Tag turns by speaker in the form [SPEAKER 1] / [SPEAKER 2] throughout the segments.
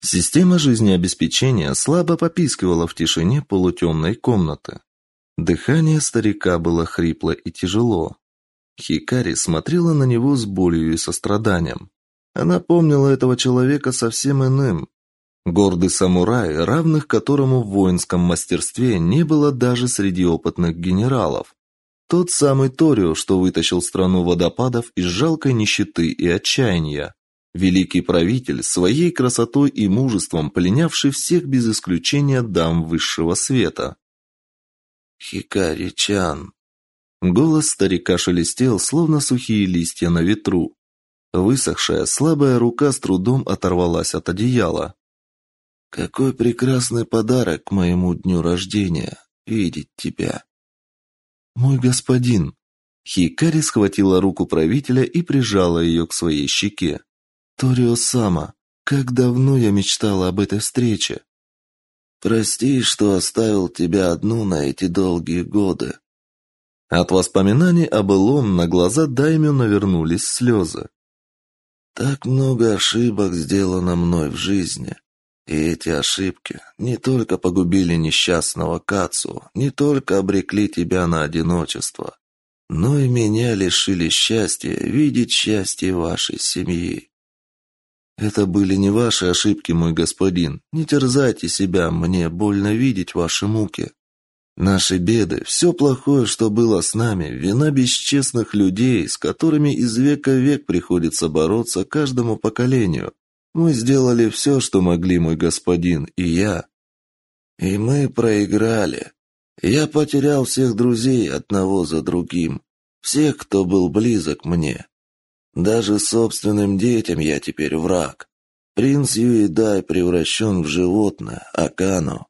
[SPEAKER 1] Система жизнеобеспечения слабо попискивала в тишине полутемной комнаты. Дыхание старика было хрипло и тяжело. Хикари смотрела на него с болью и состраданием. Она помнила этого человека совсем иным. Гордый самурай, равных которому в воинском мастерстве не было даже среди опытных генералов. Тот самый Торио, что вытащил страну водопадов из жалкой нищеты и отчаяния. Великий правитель, своей красотой и мужеством пленявший всех без исключения дам высшего света.
[SPEAKER 2] «Хикари-чан!»
[SPEAKER 1] Голос старика шелестел, словно сухие листья на ветру. Высохшая, слабая рука с трудом оторвалась от одеяла.
[SPEAKER 2] «Какой прекрасный подарок к моему дню рождения! Видеть тебя!»
[SPEAKER 1] «Мой господин!» Хикари схватила руку правителя и прижала ее к своей щеке. «Торио Сама, как давно я мечтала об этой встрече!»
[SPEAKER 2] «Прости, что оставил тебя одну на эти долгие годы!»
[SPEAKER 1] От воспоминаний о былом на глаза Даймю навернулись слезы.
[SPEAKER 2] Так много ошибок сделано мной в жизни. И эти ошибки не только погубили несчастного Кацу, не только обрекли тебя на одиночество, но и меня лишили счастья видеть счастье вашей семьи.
[SPEAKER 1] Это были не ваши ошибки, мой господин. Не терзайте себя, мне больно видеть ваши муки. Наши беды, все плохое, что было с нами, вина бесчестных людей, с которыми из века в век приходится бороться каждому поколению. Мы сделали все, что могли, мой господин, и я.
[SPEAKER 2] И мы проиграли. Я потерял всех друзей одного за другим, всех, кто был близок мне. Даже собственным детям я теперь враг. Принц Юидай превращен в животное, Акану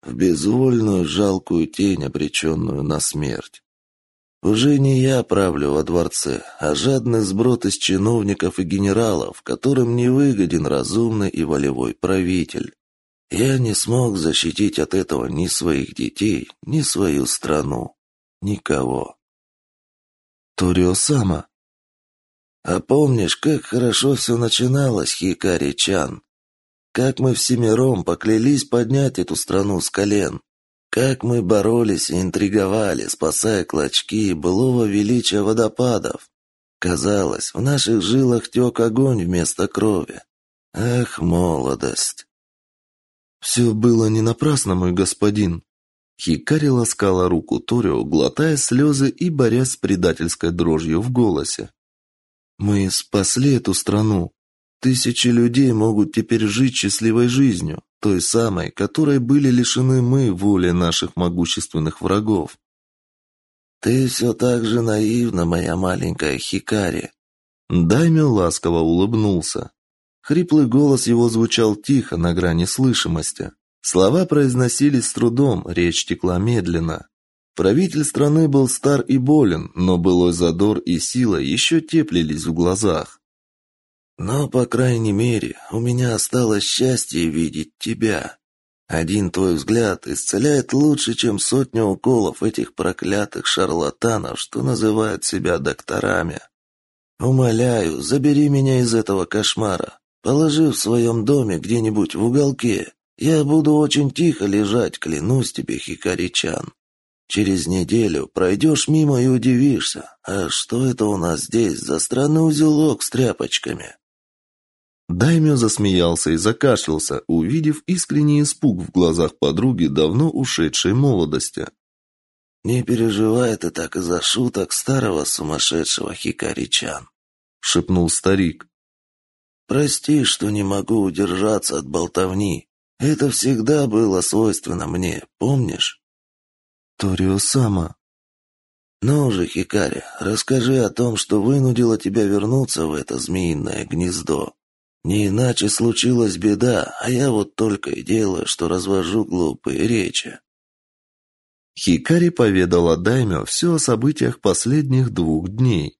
[SPEAKER 2] в безвольную жалкую тень, обреченную на смерть. Уже не я правлю во дворце, а жадный сброд из чиновников и генералов, которым не выгоден разумный и волевой правитель. Я не смог защитить от этого ни своих детей, ни свою страну, никого.
[SPEAKER 1] Торио Сама.
[SPEAKER 2] А помнишь, как хорошо все начиналось, Хикари-чан? Как мы всемиром поклялись поднять эту страну с колен. Как мы боролись и интриговали, спасая клочки былого величия водопадов. Казалось, в наших жилах тек огонь вместо крови. Ах, молодость!
[SPEAKER 1] Все было не напрасно, мой господин. Хикари ласкала руку Торио, глотая слезы и борясь с предательской дрожью в голосе. Мы спасли эту страну, Тысячи людей могут теперь жить счастливой жизнью, той самой, которой были лишены мы воли наших могущественных врагов.
[SPEAKER 2] Ты все так же наивна, моя маленькая Хикари.
[SPEAKER 1] Даймё ласково улыбнулся. Хриплый голос его звучал тихо, на грани слышимости. Слова произносились с трудом, речь текла медленно. Правитель страны был стар и болен, но былой задор и сила еще теплились в глазах.
[SPEAKER 2] Но, по крайней мере, у меня осталось счастье видеть тебя. Один твой взгляд исцеляет лучше, чем сотня уколов этих проклятых шарлатанов, что называют себя докторами. Умоляю, забери меня из этого кошмара. Положи в своем доме где-нибудь в уголке. Я буду очень тихо лежать, клянусь тебе, Хикаричан. Через неделю пройдешь мимо и удивишься. А что это у нас здесь за странный узелок с тряпочками?
[SPEAKER 1] Даймё засмеялся и закашлялся, увидев искренний испуг в глазах подруги давно ушедшей молодости.
[SPEAKER 2] «Не переживай ты так из-за шуток старого сумасшедшего Хикаричан», — шепнул старик. «Прости, что не могу удержаться от болтовни. Это всегда было свойственно мне, помнишь?»
[SPEAKER 1] «Торио Сама».
[SPEAKER 2] «Ну же, Хикари, расскажи о том, что вынудило тебя вернуться в это змеиное гнездо». Не иначе случилась беда, а я вот только и делаю, что развожу глупые речи.
[SPEAKER 1] Хикари поведала Даймё все о событиях последних двух дней.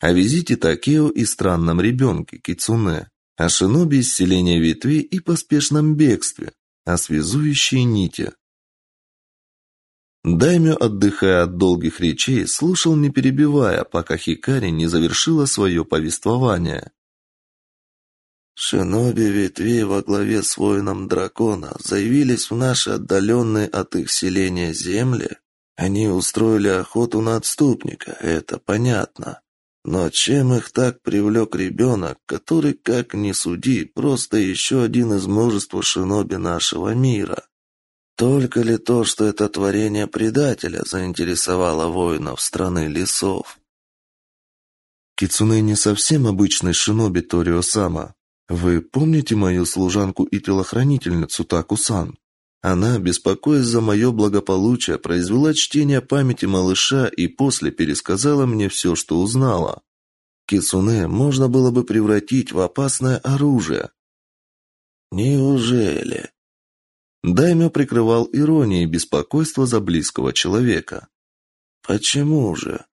[SPEAKER 1] О визите Такео и странном ребенке Кицуне, о шиноби исцеления ветвей и поспешном бегстве, о связующей нити. Даймё, отдыхая от долгих речей, слушал не перебивая, пока Хикари не завершила свое повествование.
[SPEAKER 2] Шиноби ветви во главе с воином дракона заявились в наши отдаленные от их селения земли. Они устроили охоту на отступника, это понятно. Но чем их так привлек ребенок, который, как ни суди, просто еще один из множества шиноби нашего мира? Только ли то, что это творение предателя заинтересовало воинов страны лесов?
[SPEAKER 1] Кицуне не совсем обычный шиноби Торио-сама. Вы помните мою служанку и телохранительницу Таку-сан? Она, беспокоясь за мое благополучие, произвела чтение памяти малыша и после пересказала мне все, что узнала. Кицуне можно было бы превратить в опасное оружие.
[SPEAKER 2] Неужели?
[SPEAKER 1] Даймё прикрывал иронией беспокойство за близкого человека.
[SPEAKER 2] Почему же?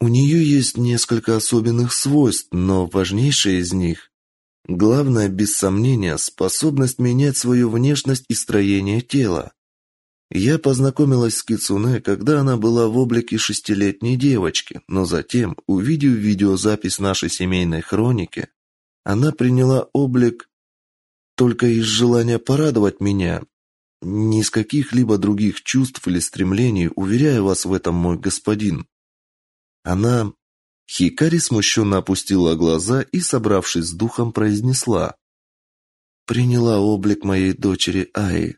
[SPEAKER 1] У нее есть несколько особенных свойств, но важнейшее из них Главное, без сомнения, способность менять свою внешность и строение тела. Я познакомилась с Кицуне, когда она была в облике шестилетней девочки, но затем, увидев видеозапись нашей семейной хроники, она приняла облик только из желания порадовать меня. Ни из каких-либо других чувств или стремлений, уверяю вас в этом, мой господин. Она Хикари смущенно опустила глаза и, собравшись с духом, произнесла. «Приняла облик моей дочери Аи».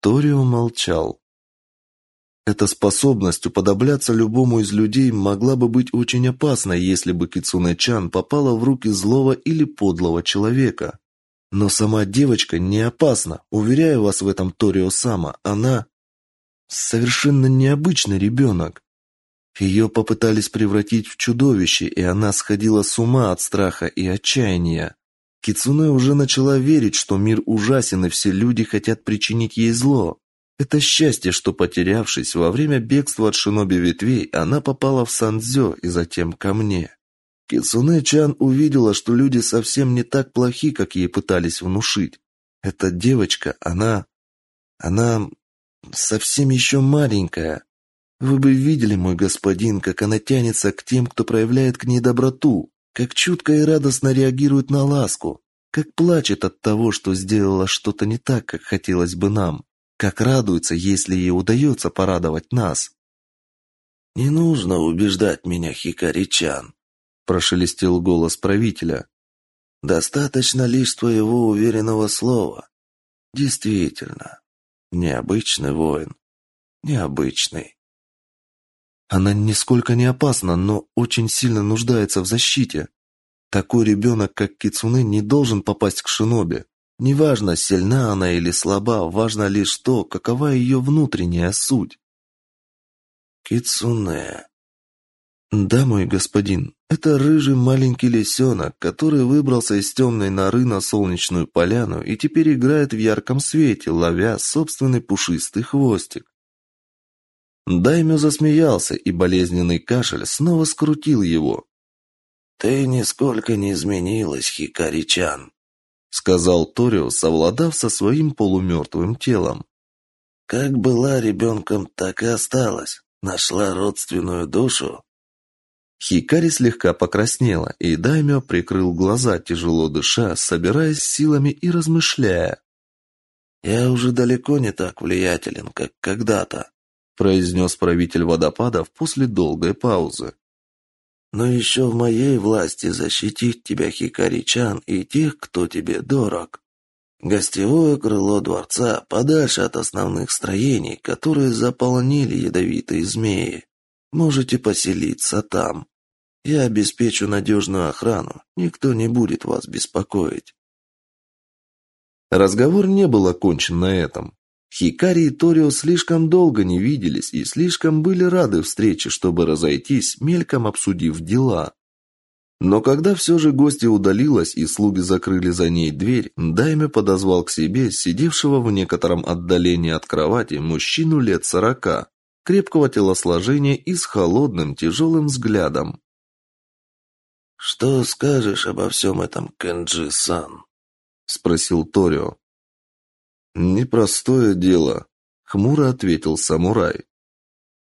[SPEAKER 1] Торио молчал. Эта способность уподобляться любому из людей могла бы быть очень опасной, если бы Кицунэ-чан попала в руки злого или подлого человека. Но сама девочка не опасна, уверяю вас в этом Торио-сама, она совершенно необычный ребенок. Ее попытались превратить в чудовище, и она сходила с ума от страха и отчаяния. Кицуне уже начала верить, что мир ужасен, и все люди хотят причинить ей зло. Это счастье, что, потерявшись во время бегства от шиноби ветвей, она попала в Сандзё и затем ко мне. Кицуне-чан увидела, что люди совсем не так плохи, как ей пытались внушить. Эта девочка, она... она... совсем еще маленькая. Вы бы видели, мой господин, как она тянется к тем, кто проявляет к ней доброту, как чутко и радостно реагирует на ласку, как плачет от того, что сделала что-то не так, как хотелось бы нам, как радуется, если ей удается порадовать нас.
[SPEAKER 2] «Не нужно убеждать меня, Хикаричан», – прошелестел голос правителя. «Достаточно лишь твоего уверенного слова. Действительно, необычный воин, необычный».
[SPEAKER 1] Она нисколько не опасна, но очень сильно нуждается в защите. Такой ребенок, как Кицуне, не должен попасть к шиноби. Неважно, сильна она или слаба, важно лишь то, какова ее внутренняя суть.
[SPEAKER 2] Кицуне.
[SPEAKER 1] Да, мой господин, это рыжий маленький лисенок, который выбрался из темной норы на солнечную поляну и теперь играет в ярком свете, ловя собственный пушистый хвостик. Даймё засмеялся, и болезненный кашель снова скрутил его.
[SPEAKER 2] «Ты нисколько не изменилась, Хикаричан», — сказал
[SPEAKER 1] Торио, совладав со своим полумертвым телом.
[SPEAKER 2] «Как была ребенком, так и осталась. Нашла родственную душу».
[SPEAKER 1] Хикари слегка покраснела, и Даймё прикрыл глаза, тяжело дыша, собираясь силами и размышляя.
[SPEAKER 2] «Я уже далеко не так влиятелен, как когда-то
[SPEAKER 1] произнес правитель водопадов после долгой паузы.
[SPEAKER 2] Но еще в моей власти защитить тебя, Хикаричан, и тех, кто тебе дорог. Гостевое крыло дворца подальше от основных строений, которые заполонили ядовитые змеи. Можете поселиться там. Я обеспечу надежную охрану, никто не будет вас беспокоить.
[SPEAKER 1] Разговор не был окончен на этом. Хикари и Торио слишком долго не виделись и слишком были рады встрече, чтобы разойтись, мельком обсудив дела. Но когда все же гостья удалилась и слуги закрыли за ней дверь, Дайме подозвал к себе сидевшего в некотором отдалении от кровати мужчину лет сорока, крепкого телосложения и с холодным тяжелым взглядом.
[SPEAKER 2] «Что скажешь обо всем этом, Кенджи-сан?» — спросил Торио.
[SPEAKER 1] «Непростое дело», — хмуро ответил самурай.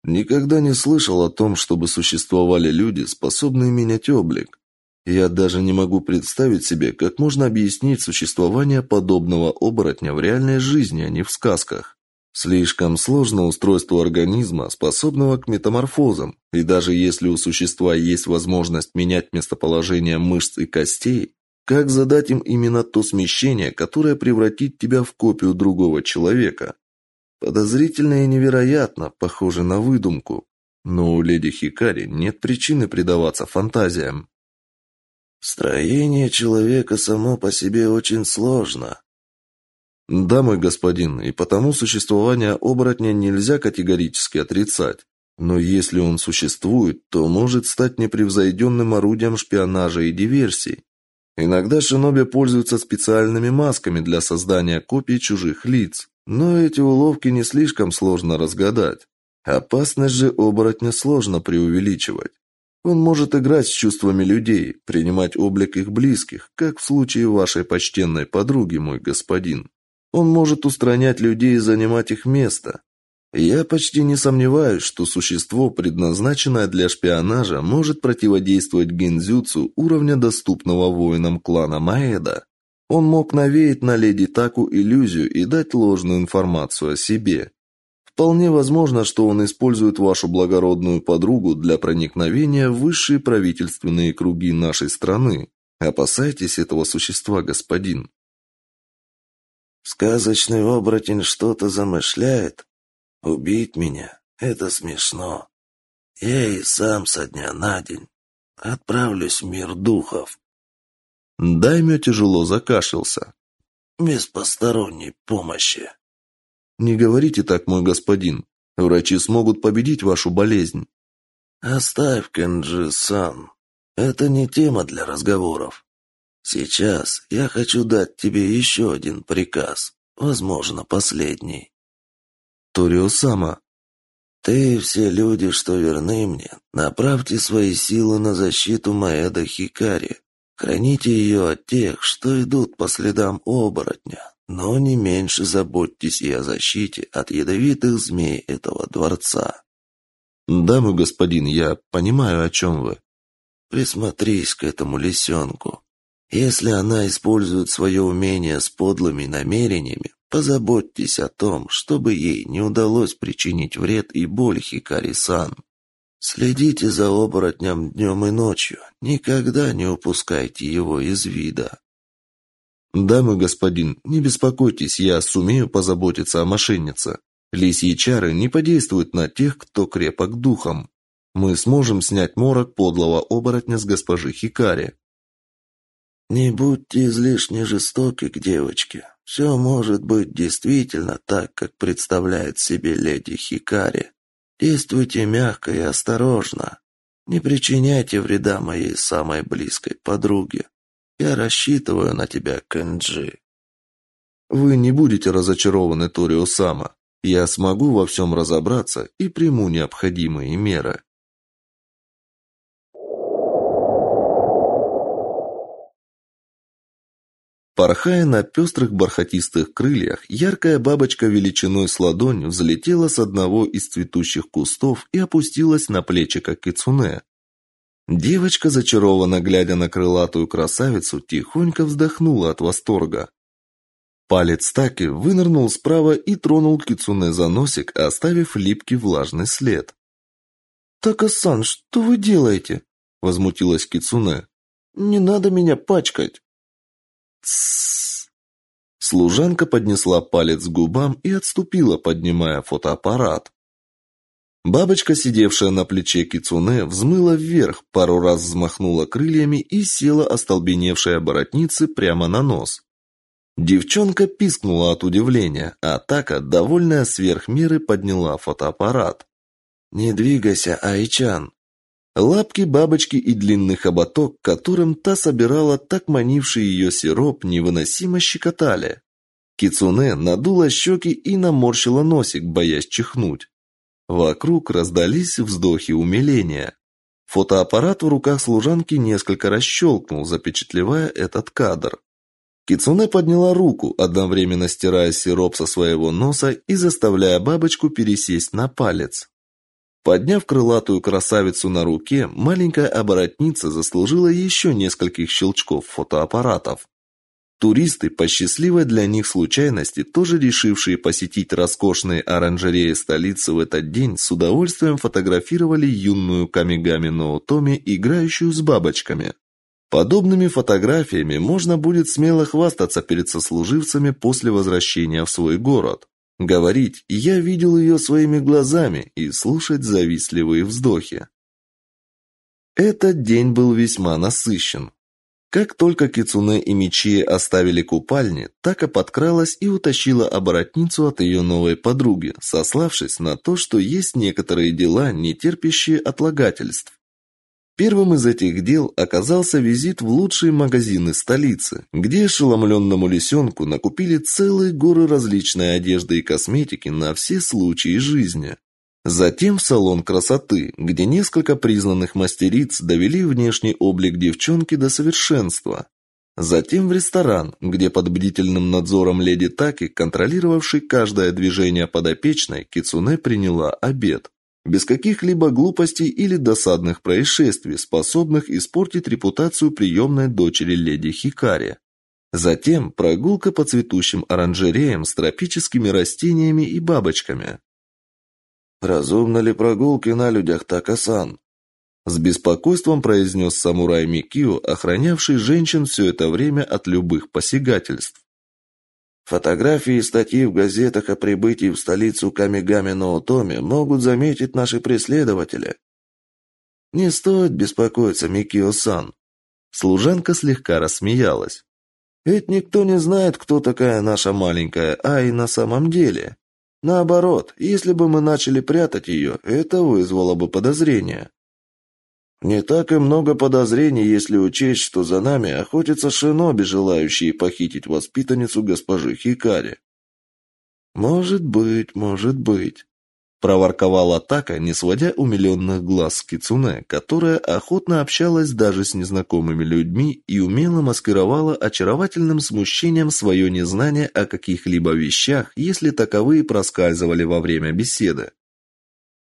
[SPEAKER 1] «Никогда не слышал о том, чтобы существовали люди, способные менять облик. Я даже не могу представить себе, как можно объяснить существование подобного оборотня в реальной жизни, а не в сказках. Слишком сложно устройство организма, способного к метаморфозам, и даже если у существа есть возможность менять местоположение мышц и костей, как задать им именно то смещение, которое превратит тебя в копию другого человека? Подозрительно и невероятно, похоже на выдумку. Но у леди Хикари нет причины предаваться фантазиям.
[SPEAKER 2] Строение человека само по себе очень сложно.
[SPEAKER 1] Да, мой господин, и потому существование оборотня нельзя категорически отрицать. Но если он существует, то может стать непревзойденным орудием шпионажа и диверсий. Иногда шиноби пользуются специальными масками для создания копий чужих лиц, но эти уловки не слишком сложно разгадать. Опасность же оборотня сложно преувеличивать. Он может играть с чувствами людей, принимать облик их близких, как в случае вашей почтенной подруги, мой господин. Он может устранять людей и занимать их место. Я почти не сомневаюсь, что существо, предназначенное для шпионажа, может противодействовать гензюцу уровня доступного воинам клана Маэда. Он мог навеять на леди Таку иллюзию и дать ложную информацию о себе. Вполне возможно, что он использует вашу благородную подругу для проникновения в высшие правительственные круги нашей страны. Опасайтесь этого существа, господин.
[SPEAKER 2] Сказочный оборотень что-то замышляет. Убить меня — это смешно. Я и сам со дня на день отправлюсь в мир духов.
[SPEAKER 1] Даймё тяжело закашлялся.
[SPEAKER 2] Без посторонней помощи.
[SPEAKER 1] Не говорите так, мой господин. Врачи смогут победить вашу болезнь.
[SPEAKER 2] Оставь, Кенджи-сан. Это не тема для разговоров. Сейчас я хочу дать тебе еще один приказ, возможно, последний.
[SPEAKER 1] Торио-сама.
[SPEAKER 2] Ты и все люди, что верны мне, направьте свои силы на защиту Маэда Хикари. Храните ее от тех, что идут по следам оборотня. Но не меньше заботьтесь и о защите от ядовитых змей этого дворца.
[SPEAKER 1] Да, мой господин, я понимаю, о чем вы.
[SPEAKER 2] Присмотрись к этому лисенку. Если она использует свое умение с подлыми намерениями, позаботьтесь о том, чтобы ей не удалось причинить вред и боль Хикари-сан. Следите за оборотнем днем и ночью, никогда не упускайте его из вида.
[SPEAKER 1] «Да, мой господин, не беспокойтесь, я сумею позаботиться о мошеннице. Лисьи чары не подействуют на тех, кто крепок духом. Мы сможем снять морок подлого оборотня с госпожи Хикари».
[SPEAKER 2] «Не будьте излишне жестоки к девочке. Все может быть действительно так, как представляет себе леди Хикари. Действуйте мягко и осторожно. Не причиняйте вреда моей самой близкой подруге. Я рассчитываю на тебя, Кэнджи.
[SPEAKER 1] Вы не будете разочарованы, Торио Сама. Я смогу во всем разобраться и приму необходимые меры. Порхая на пестрых бархатистых крыльях, яркая бабочка величиной с ладонь взлетела с одного из цветущих кустов и опустилась на плечико кицуне. Девочка, зачарованно глядя на крылатую красавицу, тихонько вздохнула от восторга. Палец Таки вынырнул справа и тронул кицуне за носик, оставив липкий влажный след.
[SPEAKER 3] «Така-сан, что вы делаете?» – возмутилась кицуне. «Не надо меня пачкать!»
[SPEAKER 1] Служанка поднесла палец к губам и отступила, поднимая фотоаппарат. Бабочка, сидевшая на плече кицуне, взмыла вверх, пару раз взмахнула крыльями и села остолбеневшей оборотнице прямо на нос. Девчонка пискнула от удивления, а Така, довольная сверх меры, подняла фотоаппарат.
[SPEAKER 2] «Не двигайся, Айчан!»
[SPEAKER 1] Лапки бабочки и длинный хоботок, которым та собирала так манивший ее сироп, невыносимо щекотали. Кицуне надула щеки и наморщила носик, боясь чихнуть. Вокруг раздались вздохи умиления. Фотоаппарат в руках служанки несколько расщелкнул, запечатлевая этот кадр. Кицуне подняла руку, одновременно стирая сироп со своего носа и заставляя бабочку пересесть на палец. Подняв крылатую красавицу на руке, маленькая оборотница заслужила еще нескольких щелчков фотоаппаратов. Туристы, по счастливой для них случайности, тоже решившие посетить роскошные оранжереи столицы в этот день, с удовольствием фотографировали юную Камигами Ноутоми, играющую с бабочками. Подобными фотографиями можно будет смело хвастаться перед сослуживцами после возвращения в свой город. Говорить «я видел ее своими глазами» и слушать завистливые вздохи. Этот день был весьма насыщен. Как только Кицуне и Мичие оставили купальни, Така подкралась и утащила оборотницу от ее новой подруги, сославшись на то, что есть некоторые дела, не терпящие отлагательств. Первым из этих дел оказался визит в лучшие магазины столицы, где ошеломленному лисенку накупили целые горы различной одежды и косметики на все случаи жизни. Затем в салон красоты, где несколько признанных мастериц довели внешний облик девчонки до совершенства. Затем в ресторан, где под бдительным надзором леди Таки, контролировавшей каждое движение подопечной, Кицуне приняла обед без каких-либо глупостей или досадных происшествий, способных испортить репутацию приемной дочери леди Хикари. Затем прогулка по цветущим оранжереям с тропическими растениями и бабочками.
[SPEAKER 2] «Разумно ли прогулки на людях Такасан?»
[SPEAKER 1] С беспокойством произнес самурай Микио, охранявший женщин все это время от любых посягательств.
[SPEAKER 2] Фотографии и статьи в газетах о прибытии в столицу Камигами Ноутоми могут заметить наши преследователи.
[SPEAKER 1] Не стоит беспокоиться, Микио-сан. Служанка слегка рассмеялась.
[SPEAKER 2] Ведь никто не знает, кто такая наша маленькая Ай на самом деле. Наоборот, если бы мы начали прятать ее, это вызвало бы подозрения. Не так и много подозрений, если учесть, что за нами охотятся шиноби, желающие похитить воспитанницу госпожи Хикари.
[SPEAKER 1] Может быть, может быть, проворковала Така, не сводя умиленных глаз с кицунэ, которая охотно общалась даже с незнакомыми людьми и умело маскировала очаровательным смущением свое незнание о каких-либо вещах, если таковые проскальзывали во время беседы.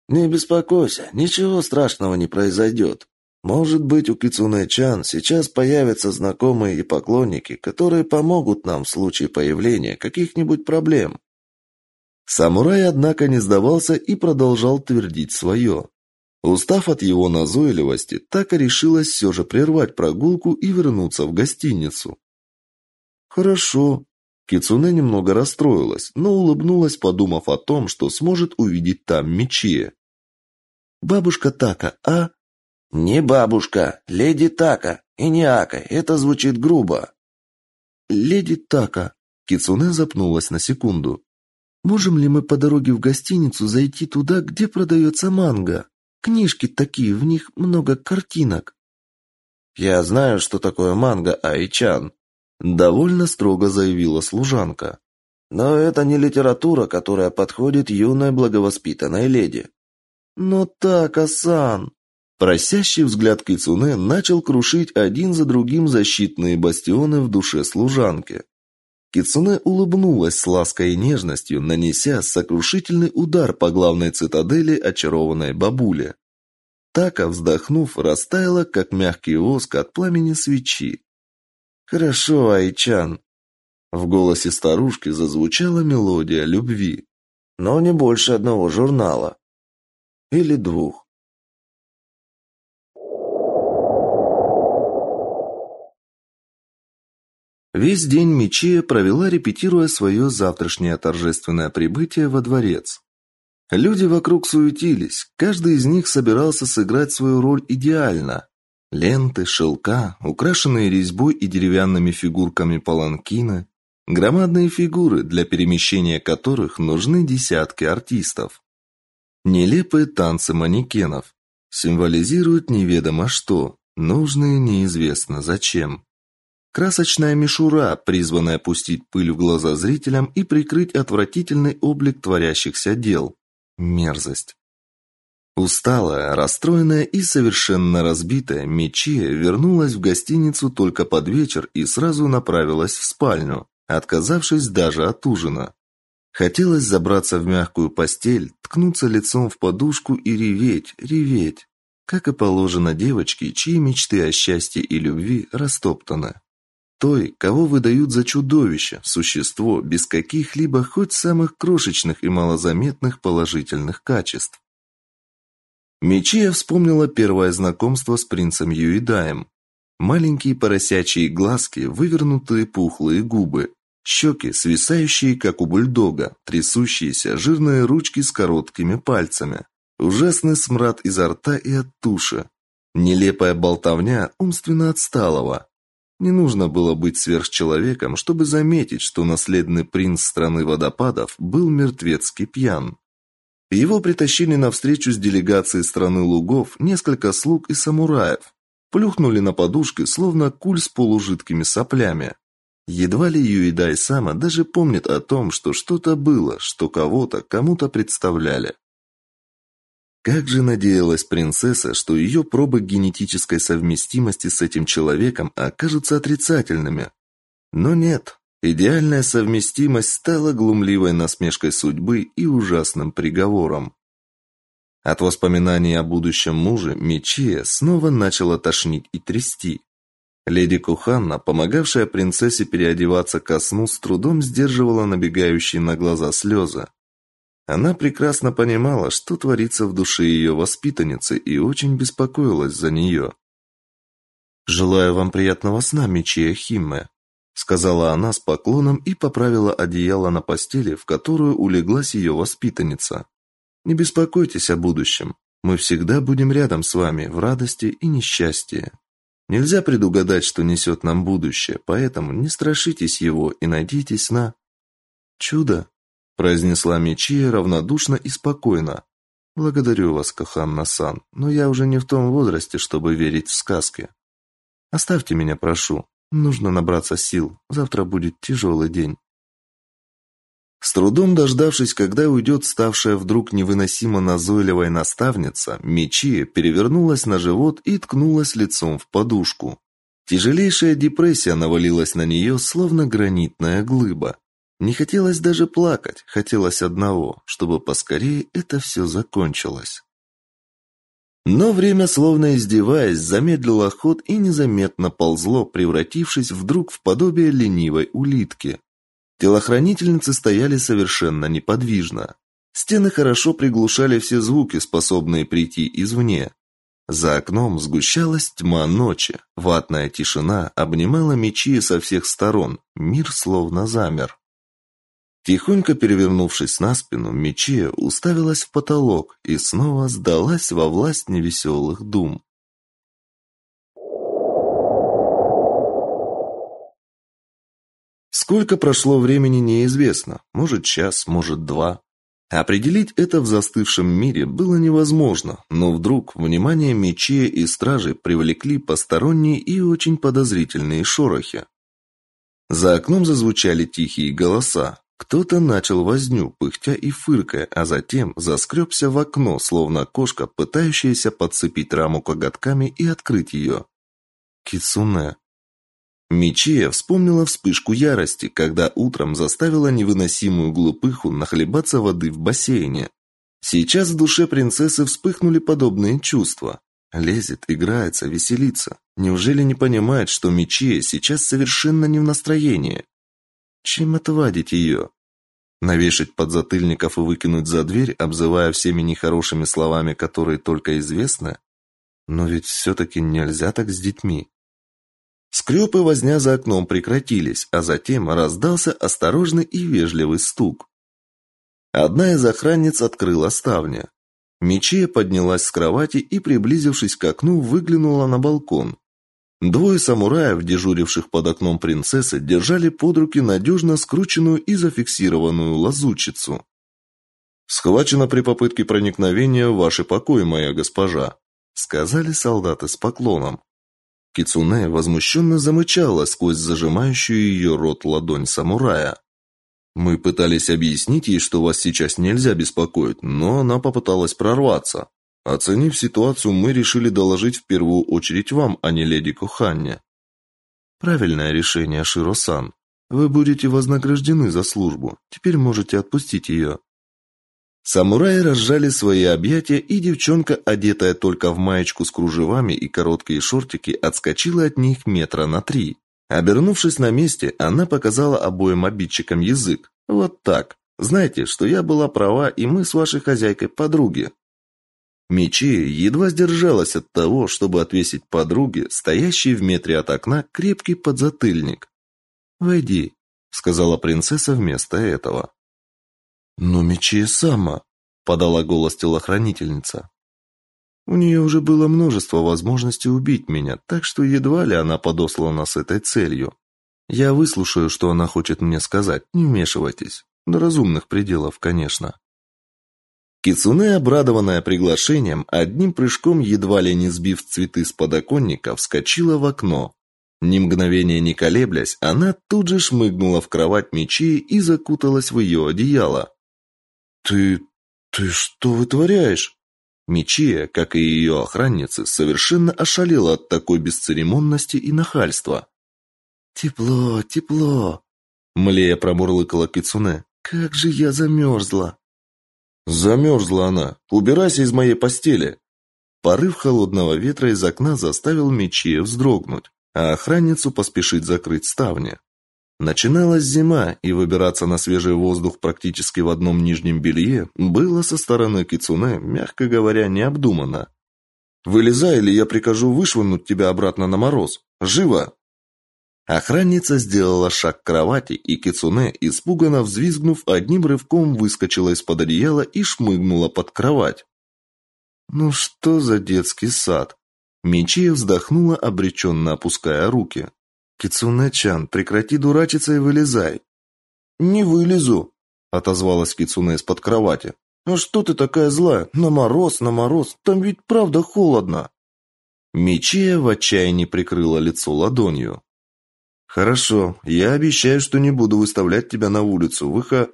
[SPEAKER 2] «Не беспокойся, ничего страшного не произойдет. Может быть, у Кицунэ-чан сейчас появятся знакомые и поклонники, которые помогут нам в случае появления каких-нибудь проблем».
[SPEAKER 1] Самурай, однако, не сдавался и продолжал твердить свое. Устав от его назойливости, Така решилась все же прервать прогулку и вернуться в гостиницу. «Хорошо». Кицуне немного расстроилась, но улыбнулась, подумав о том, что сможет увидеть там мечи. «Бабушка Така, а?»
[SPEAKER 2] «Не бабушка, леди Така, и не Ака, это звучит грубо».
[SPEAKER 1] «Леди Така», Кицуне запнулась на секунду. «Можем ли мы по дороге в гостиницу зайти туда, где продается манго? Книжки такие, в них много картинок».
[SPEAKER 2] «Я знаю, что такое манго, Айчан», —
[SPEAKER 1] довольно строго заявила служанка.
[SPEAKER 2] «Но это не литература, которая подходит юной благовоспитанной леди.
[SPEAKER 1] «Но так, Асан!» Просящий взгляд Кицуне начал крушить один за другим защитные бастионы в душе служанки. Кицуне улыбнулась с лаской и нежностью, нанеся сокрушительный удар по главной цитадели очарованной бабуле. Така, вздохнув, растаяла, как мягкий воск от пламени свечи.
[SPEAKER 2] «Хорошо, Айчан!»
[SPEAKER 1] В голосе старушки зазвучала мелодия любви.
[SPEAKER 2] «Но не больше одного журнала. Или двух.
[SPEAKER 1] Весь день Мичия провела, репетируя свое завтрашнее торжественное прибытие во дворец. Люди вокруг суетились, каждый из них собирался сыграть свою роль идеально. Ленты, шелка, украшенные резьбой и деревянными фигурками паланкины, громадные фигуры, для перемещения которых нужны десятки артистов. Нелепые танцы манекенов символизируют неведомо что, нужные неизвестно зачем. Красочная мишура, призванная пустить пыль в глаза зрителям и прикрыть отвратительный облик творящихся дел. Мерзость. Усталая, расстроенная и совершенно разбитая, Мечия вернулась в гостиницу только под вечер и сразу направилась в спальню, отказавшись даже от ужина. Хотелось забраться в мягкую постель, ткнуться лицом в подушку и реветь, реветь, как и положено девочке, чьи мечты о счастье и любви растоптаны. Той, кого выдают за чудовище, существо без каких-либо хоть самых крошечных и малозаметных положительных качеств. Мечия вспомнила первое знакомство с принцем Юидаем. Маленькие поросячьи глазки, вывернутые пухлые губы, щеки, свисающие, как у бульдога, трясущиеся жирные ручки с короткими пальцами, ужасный смрад изо рта и от туши, нелепая болтовня умственно отсталого. Не нужно было быть сверхчеловеком, чтобы заметить, что наследный принц страны водопадов был мертвецки пьян. Его притащили на встречу с делегацией страны лугов несколько слуг и самураев, плюхнули на подушки, словно куль с полужидкими соплями. Едва ли Юидай Сама даже помнит о том, что что-то было, что кого-то кому-то представляли. Как же надеялась принцесса, что ее пробы генетической совместимости с этим человеком окажутся отрицательными. Но нет, идеальная совместимость стала глумливой насмешкой судьбы и ужасным приговором. От воспоминаний о будущем муже Мичия снова начала тошнить и трясти. Леди Куханна, помогавшая принцессе переодеваться ко сну, с трудом сдерживала набегающие на глаза слезы. Она прекрасно понимала, что творится в душе ее воспитанницы, и очень беспокоилась за нее. «Желаю вам приятного сна, Мичия Химме», — сказала она с поклоном и поправила одеяло на постели, в которую улеглась ее воспитанница. «Не беспокойтесь о будущем. Мы всегда будем рядом с вами в радости и несчастье». Нельзя предугадать, что несет нам будущее, поэтому не страшитесь его и надейтесь на чудо, произнесла Мичия равнодушно и спокойно. Благодарю вас, Каханна-сан, но я уже не в том возрасте, чтобы верить в сказки. Оставьте меня, прошу. Нужно набраться сил. Завтра будет тяжелый день. С трудом дождавшись, когда уйдет ставшая вдруг невыносимо назойливая наставница, Мечи перевернулась на живот и ткнулась лицом в подушку. Тяжелейшая депрессия навалилась на нее, словно гранитная глыба. Не хотелось даже плакать, хотелось одного, чтобы поскорее это все закончилось. Но время, словно издеваясь, замедлило ход и незаметно ползло, превратившись вдруг в подобие ленивой улитки. Телохранительницы стояли совершенно неподвижно. Стены хорошо приглушали все звуки, способные прийти извне. За окном сгущалась тьма ночи. Ватная тишина обнимала мечи со всех сторон. Мир словно замер. Тихонько перевернувшись на спину, Мечия уставилась в потолок и снова сдалась во власть невеселых дум. Сколько прошло времени, неизвестно. Может, час, может, два. Определить это в застывшем мире было невозможно, но вдруг внимание мечей и стражи привлекли посторонние и очень подозрительные шорохи. За окном зазвучали тихие голоса. Кто-то начал возню, пыхтя и фыркая, а затем заскребся в окно, словно кошка, пытающаяся подцепить раму коготками и открыть ее. Кицуне. Мичия вспомнила вспышку ярости, когда утром заставила невыносимую глупыху нахлебаться воды в бассейне. Сейчас в душе принцессы вспыхнули подобные чувства. Лезет, играется, веселится. Неужели не понимает, что Мичия сейчас совершенно не в настроении? Чем отвадить ее? Навешать подзатыльников и выкинуть за дверь, обзывая всеми нехорошими словами, которые только известны? Но ведь все-таки нельзя так с детьми. Скрёб и возня за окном прекратились, а затем раздался осторожный и вежливый стук. Одна из охранниц открыла ставни. Мечея поднялась с кровати и, приблизившись к окну, выглянула на балкон. Двое самураев, дежуривших под окном принцессы, держали под руки надежно скрученную и зафиксированную лазутчицу. «Схвачена при попытке проникновения в ваши покои, моя госпожа», сказали солдаты с поклоном. Кицуне возмущенно замычала сквозь зажимающую ее рот ладонь самурая. Мы пытались объяснить ей, что вас сейчас нельзя беспокоить, но она попыталась прорваться. Оценив ситуацию, мы решили доложить в первую очередь вам, а не леди Куханне. Правильное решение, Широ-сан. Вы будете вознаграждены за службу. Теперь можете отпустить ее». Самураи разжали свои объятия, и девчонка, одетая только в маечку с кружевами и короткие шортики, отскочила от них метра на три. Обернувшись на месте, она показала обоим обидчикам язык. «Вот так. Знаете, что я была права, и мы с вашей хозяйкой подруги». Мечи едва сдержалась от того, чтобы отвесить подруге, стоящей в метре от окна, крепкий подзатыльник. «Войди», — сказала принцесса вместо этого. «Но Мечи сама», — подала голос телохранительница. У нее уже было множество возможностей убить меня, так что едва ли она подослана с этой целью. Я выслушаю, что она хочет мне сказать, не вмешивайтесь. До разумных пределов, конечно. Кицуне, обрадованная приглашением, одним прыжком, едва ли не сбив цветы с подоконника, вскочила в окно. Ни мгновения не колеблясь, она тут же шмыгнула в кровать мечи и закуталась в ее одеяло. «Ты... ты что вытворяешь?» Мечия, как и ее охранницы, совершенно ошалела от такой бесцеремонности и нахальства. «Тепло, тепло!» Млея промурлыкала Кицуне. «Как же я замерзла!» Замерзла она. Убирайся из моей постели. Порыв холодного ветра из окна заставил Мечия вздрогнуть, а охранницу поспешить закрыть ставни. Начиналась зима, и выбираться на свежий воздух практически в одном нижнем белье было со стороны Кицуне, мягко говоря, необдуманно. «Вылезай, или я прикажу вышвырнуть тебя обратно на мороз. Живо!» Охранница сделала шаг к кровати, и Кицуне, испуганно взвизгнув, одним рывком выскочила из-под одеяла и шмыгнула под кровать. «Ну что за детский сад?» Мичия вздохнула, обреченно опуская руки. «Кицуне-чан, прекрати дурачиться и вылезай!» «Не вылезу!» — отозвалась Кицуне из-под кровати. «А что ты такая злая? На мороз, на мороз, там ведь правда холодно!» Мичия в отчаянии прикрыла лицо ладонью. Хорошо, я обещаю, что не буду выставлять тебя на улицу. Выха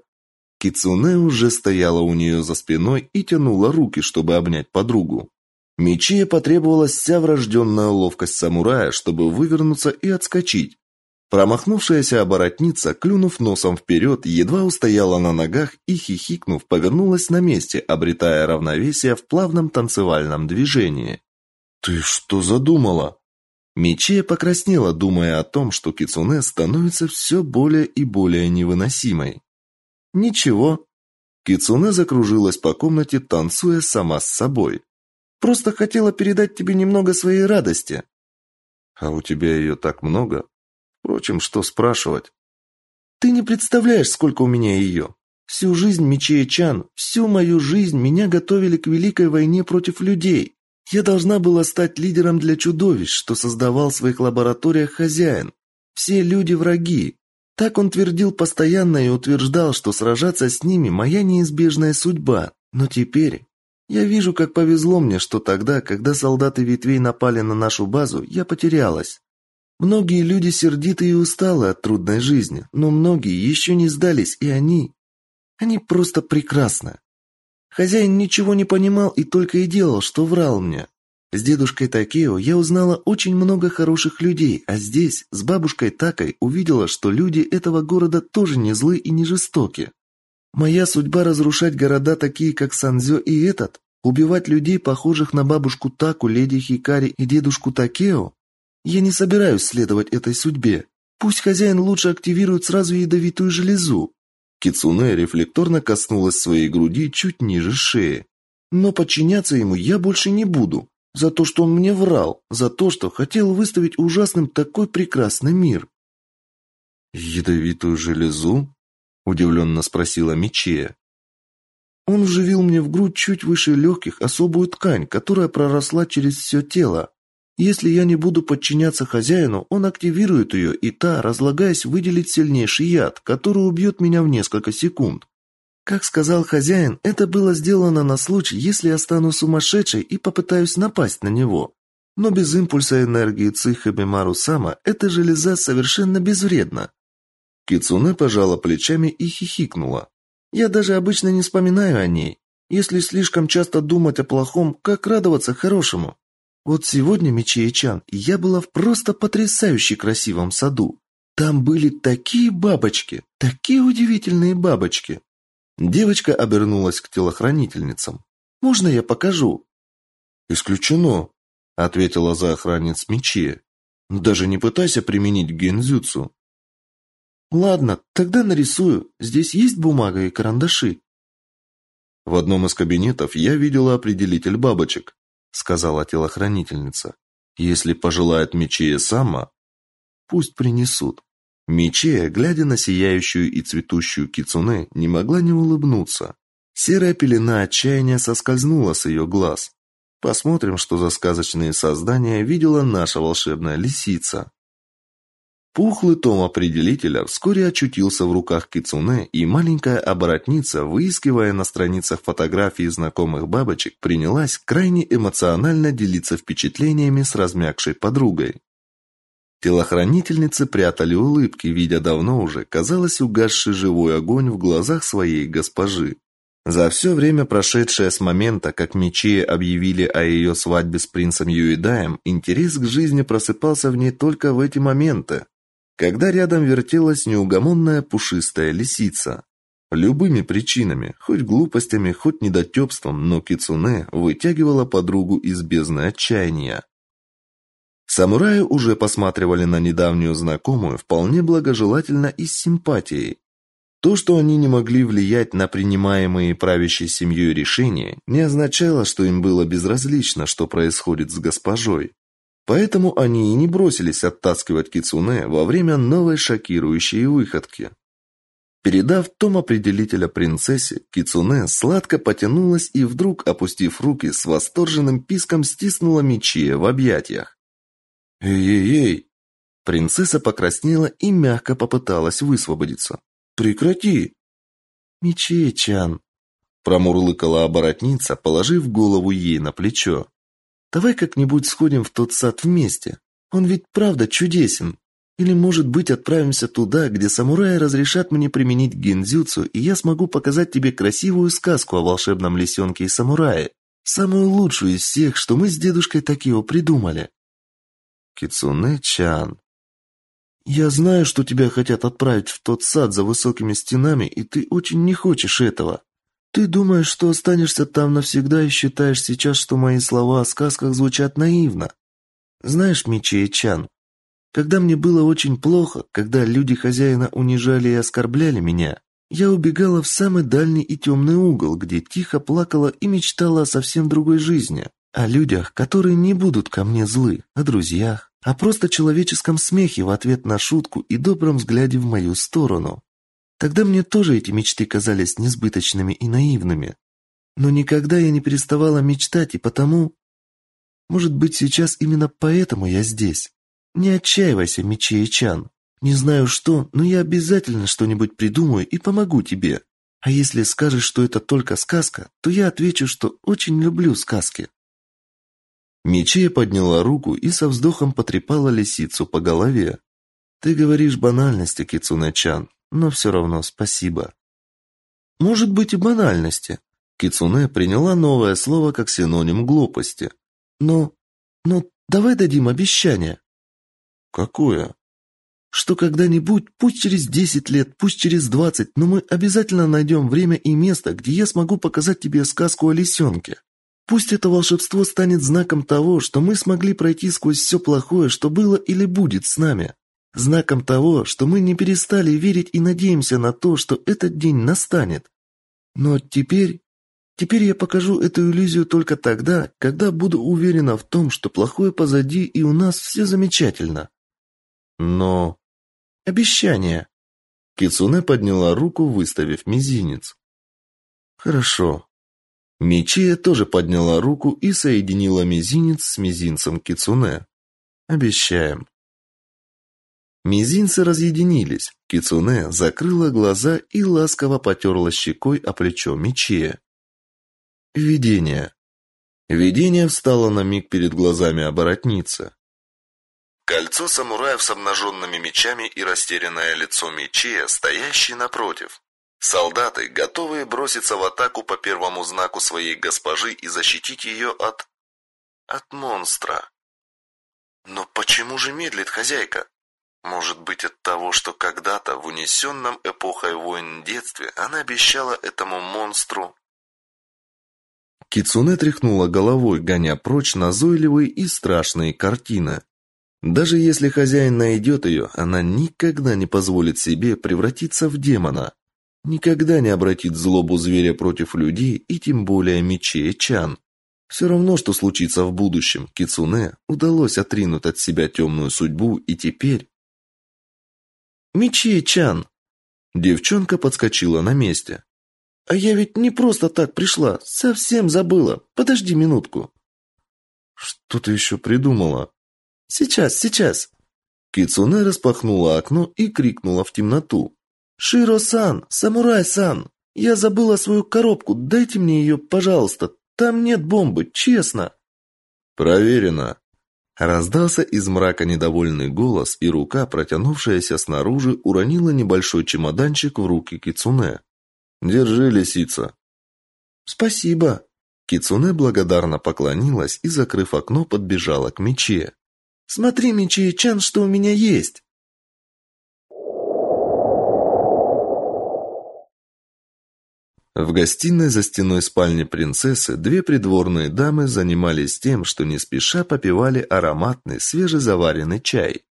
[SPEAKER 1] Кицуне уже стояла у нее за спиной и тянула руки, чтобы обнять подругу. Мечие потребовалась вся врожденная ловкость самурая, чтобы вывернуться и отскочить. Промахнувшаяся оборотница, клюнув носом вперед, едва устояла на ногах и, хихикнув, повернулась на месте, обретая равновесие в плавном танцевальном движении. «Ты что задумала?» Мичия покраснела, думая о том, что Кицуне становится все более и более невыносимой. «Ничего». Кицуне закружилась по комнате, танцуя сама с собой. «Просто хотела передать тебе немного своей радости». «А у тебя ее так много? Впрочем, что спрашивать?» «Ты не представляешь, сколько у меня ее. Всю жизнь Мичия Чан, всю мою жизнь меня готовили к великой войне против людей. Я должна была стать лидером для чудовищ, что создавал в своих лабораториях хозяин. Все люди враги. Так он твердил постоянно и утверждал, что сражаться с ними моя неизбежная судьба. Но теперь я вижу, как повезло мне, что тогда, когда солдаты ветвей напали на нашу базу, я потерялась. Многие люди сердиты и усталы от трудной жизни, но многие еще не сдались, и они... Они просто прекрасны. Хозяин ничего не понимал и только и делал, что врал мне. С дедушкой Такео я узнала очень много хороших людей, а здесь, с бабушкой Такой, увидела, что люди этого города тоже не злы и не жестоки. Моя судьба разрушать города такие, как Санзё и этот, убивать людей, похожих на бабушку Таку, леди Хикари и дедушку Такео. Я не собираюсь следовать этой судьбе. Пусть хозяин лучше активирует сразу ядовитую железу. Кицуне рефлекторно коснулась своей груди чуть ниже шеи. Но подчиняться ему я больше не буду. За то, что он мне врал, за то, что хотел выставить ужасным такой прекрасный мир. «Ядовитую железу?» – удивленно спросила Мичея. Он вживил мне в грудь чуть выше легких особую ткань, которая проросла через все тело. Если я не буду подчиняться хозяину, он активирует ее, и та, разлагаясь, выделит сильнейший яд, который убьет меня в несколько секунд. Как сказал хозяин, это было сделано на случай, если я стану сумасшедшей и попытаюсь напасть на него. Но без импульса энергии Циха Бимару Сама эта железа совершенно безвредна. Кицуне пожала плечами и хихикнула. Я даже обычно не вспоминаю о ней. Если слишком часто думать о плохом, как радоваться хорошему? Вот сегодня, Мичия-чан, я была в просто потрясающе красивом саду.
[SPEAKER 3] Там были такие бабочки, такие удивительные бабочки. Девочка обернулась к телохранительницам. Можно я покажу? Исключено, ответила за охранниц мечи. Даже не пытайся применить гензюцу. Ладно, тогда нарисую. Здесь есть бумага и карандаши. В одном из кабинетов я видела определитель бабочек, сказала телохранительница. Если пожелает Мичея сама, пусть принесут. Мичея, глядя на сияющую и цветущую кицуне, не могла не улыбнуться. Серая пелена отчаяния соскользнула с ее глаз. Посмотрим, что за сказочные создания видела наша волшебная лисица. Пухлый том определителя вскоре очутился в руках Кицуне, и маленькая оборотница, выискивая на страницах фотографии знакомых бабочек, принялась крайне эмоционально делиться впечатлениями с размягшей подругой. Телохранительницы прятали улыбки, видя давно уже, казалось, угасший живой огонь в глазах своей госпожи. За все время, прошедшее с момента, как мечи объявили о ее свадьбе с принцем Юидаем, интерес к жизни просыпался в ней только в эти моменты, когда рядом вертелась неугомонная пушистая лисица. Любыми причинами, хоть глупостями, хоть недотепством, но Кицуне вытягивала подругу из бездны отчаяния. Самураи уже посматривали на недавнюю знакомую вполне благожелательно и с симпатией. То, что они не могли влиять на принимаемые правящей семьей решения, не означало, что им было безразлично, что происходит с госпожой. Поэтому они и не бросились оттаскивать кицунэ во время новой шокирующей выходки. Передав том определителя принцессе, кицунэ сладко потянулась и вдруг, опустив руки, с восторженным писком стиснула Мичия в объятиях. «Эй-эй-эй!» Принцесса покраснела и мягко попыталась высвободиться. Прекрати. Мечей-чан, промурлыкала оборотница, положив голову ей на плечо. Давай как-нибудь сходим в тот сад вместе. Он ведь правда чудесен. Или, может быть, отправимся туда, где самураи разрешат мне применить гензюцу, и я смогу показать тебе красивую сказку о волшебном лисенке и самурае, самую лучшую из всех, что мы с дедушкой Такио придумали. Кицуне-чан, я знаю, что тебя хотят отправить в тот сад за высокими стенами, и ты очень не хочешь этого. Ты думаешь, что останешься там навсегда и считаешь сейчас, что мои слова о сказках звучат наивно. Знаешь, Мичи Чан, когда мне было очень плохо, когда люди хозяина унижали и оскорбляли меня, я убегала в самый дальний и темный угол, где тихо плакала и мечтала о совсем другой жизни, о людях, которые не будут ко мне злы, о друзьях, а просто человеческом смехе в ответ на шутку и добром взгляде в мою сторону. Тогда мне тоже эти мечты казались несбыточными и наивными. Но никогда я не переставала мечтать, и потому... Может быть, сейчас именно поэтому я здесь. Не отчаивайся, Мичи Чан. Не знаю что, но я обязательно что-нибудь придумаю и помогу тебе. А если скажешь, что это только сказка, то я отвечу, что очень люблю сказки. Мичия подняла руку и со вздохом потрепала лисицу по голове. Ты говоришь банальности, Кицунэ-чан, но все равно спасибо. Может быть и банальности. Кицунэ приняла новое слово как синоним глупости. Но но давай дадим обещание. Какое? Что когда-нибудь, пусть через десять лет, пусть через двадцать, но мы обязательно найдем время и место, где я смогу показать тебе сказку о лисенке. Пусть это волшебство станет знаком того, что мы смогли пройти сквозь все плохое, что было или будет с нами. Знаком того, что мы не перестали верить и надеемся на то, что этот день настанет. Но теперь... Теперь я покажу эту иллюзию только тогда, когда буду уверена в том, что плохое позади и у нас все замечательно. Но... Обещание. Кицуне подняла руку, выставив мизинец. Хорошо, Мичия тоже подняла руку и соединила мизинец с мизинцем Кицуне. Обещаем. Мизинцы разъединились. Кицуне закрыла глаза и ласково потерла щекой о плечо Мичия. Видение. Видение встало на миг перед глазами оборотницы. Кольцо самураев с обнаженными мечами и растерянное лицо Мичия, стоящий напротив. Солдаты, готовые броситься в атаку по первому знаку своей госпожи и защитить ее от... от монстра. Но почему же медлит хозяйка?
[SPEAKER 1] Может быть от того, что когда-то в унесенном эпохой войн детстве она обещала этому монстру
[SPEAKER 3] Кицуне тряхнула головой, гоня прочь назойливые и страшные картины. Даже если хозяин найдет ее, она никогда не позволит себе превратиться в демона. Никогда не обратит злобу зверя против людей и тем более мечей Чан. Все равно, что случится в будущем, Кицуне удалось отринуть от себя темную судьбу и теперь... Мечей Чан! Девчонка подскочила на месте. А я ведь не просто так пришла, совсем забыла. Подожди минутку. Что ты еще придумала? Сейчас, сейчас. Кицуне распахнула окно и крикнула в темноту. «Широ-сан! Самурай-сан! Я забыла свою коробку, дайте мне ее, пожалуйста. Там нет бомбы, честно!»
[SPEAKER 1] «Проверено!»
[SPEAKER 3] Раздался из мрака недовольный голос, и рука, протянувшаяся снаружи, уронила небольшой чемоданчик в руки Кицуне.
[SPEAKER 1] Держи, лисица.
[SPEAKER 3] Спасибо. Кицуне благодарно поклонилась и, закрыв окно, подбежала к мече. Смотри, мече Чан, что у меня есть. В гостиной за стеной спальни принцессы две придворные дамы занимались тем, что не спеша попивали ароматный свежезаваренный чай.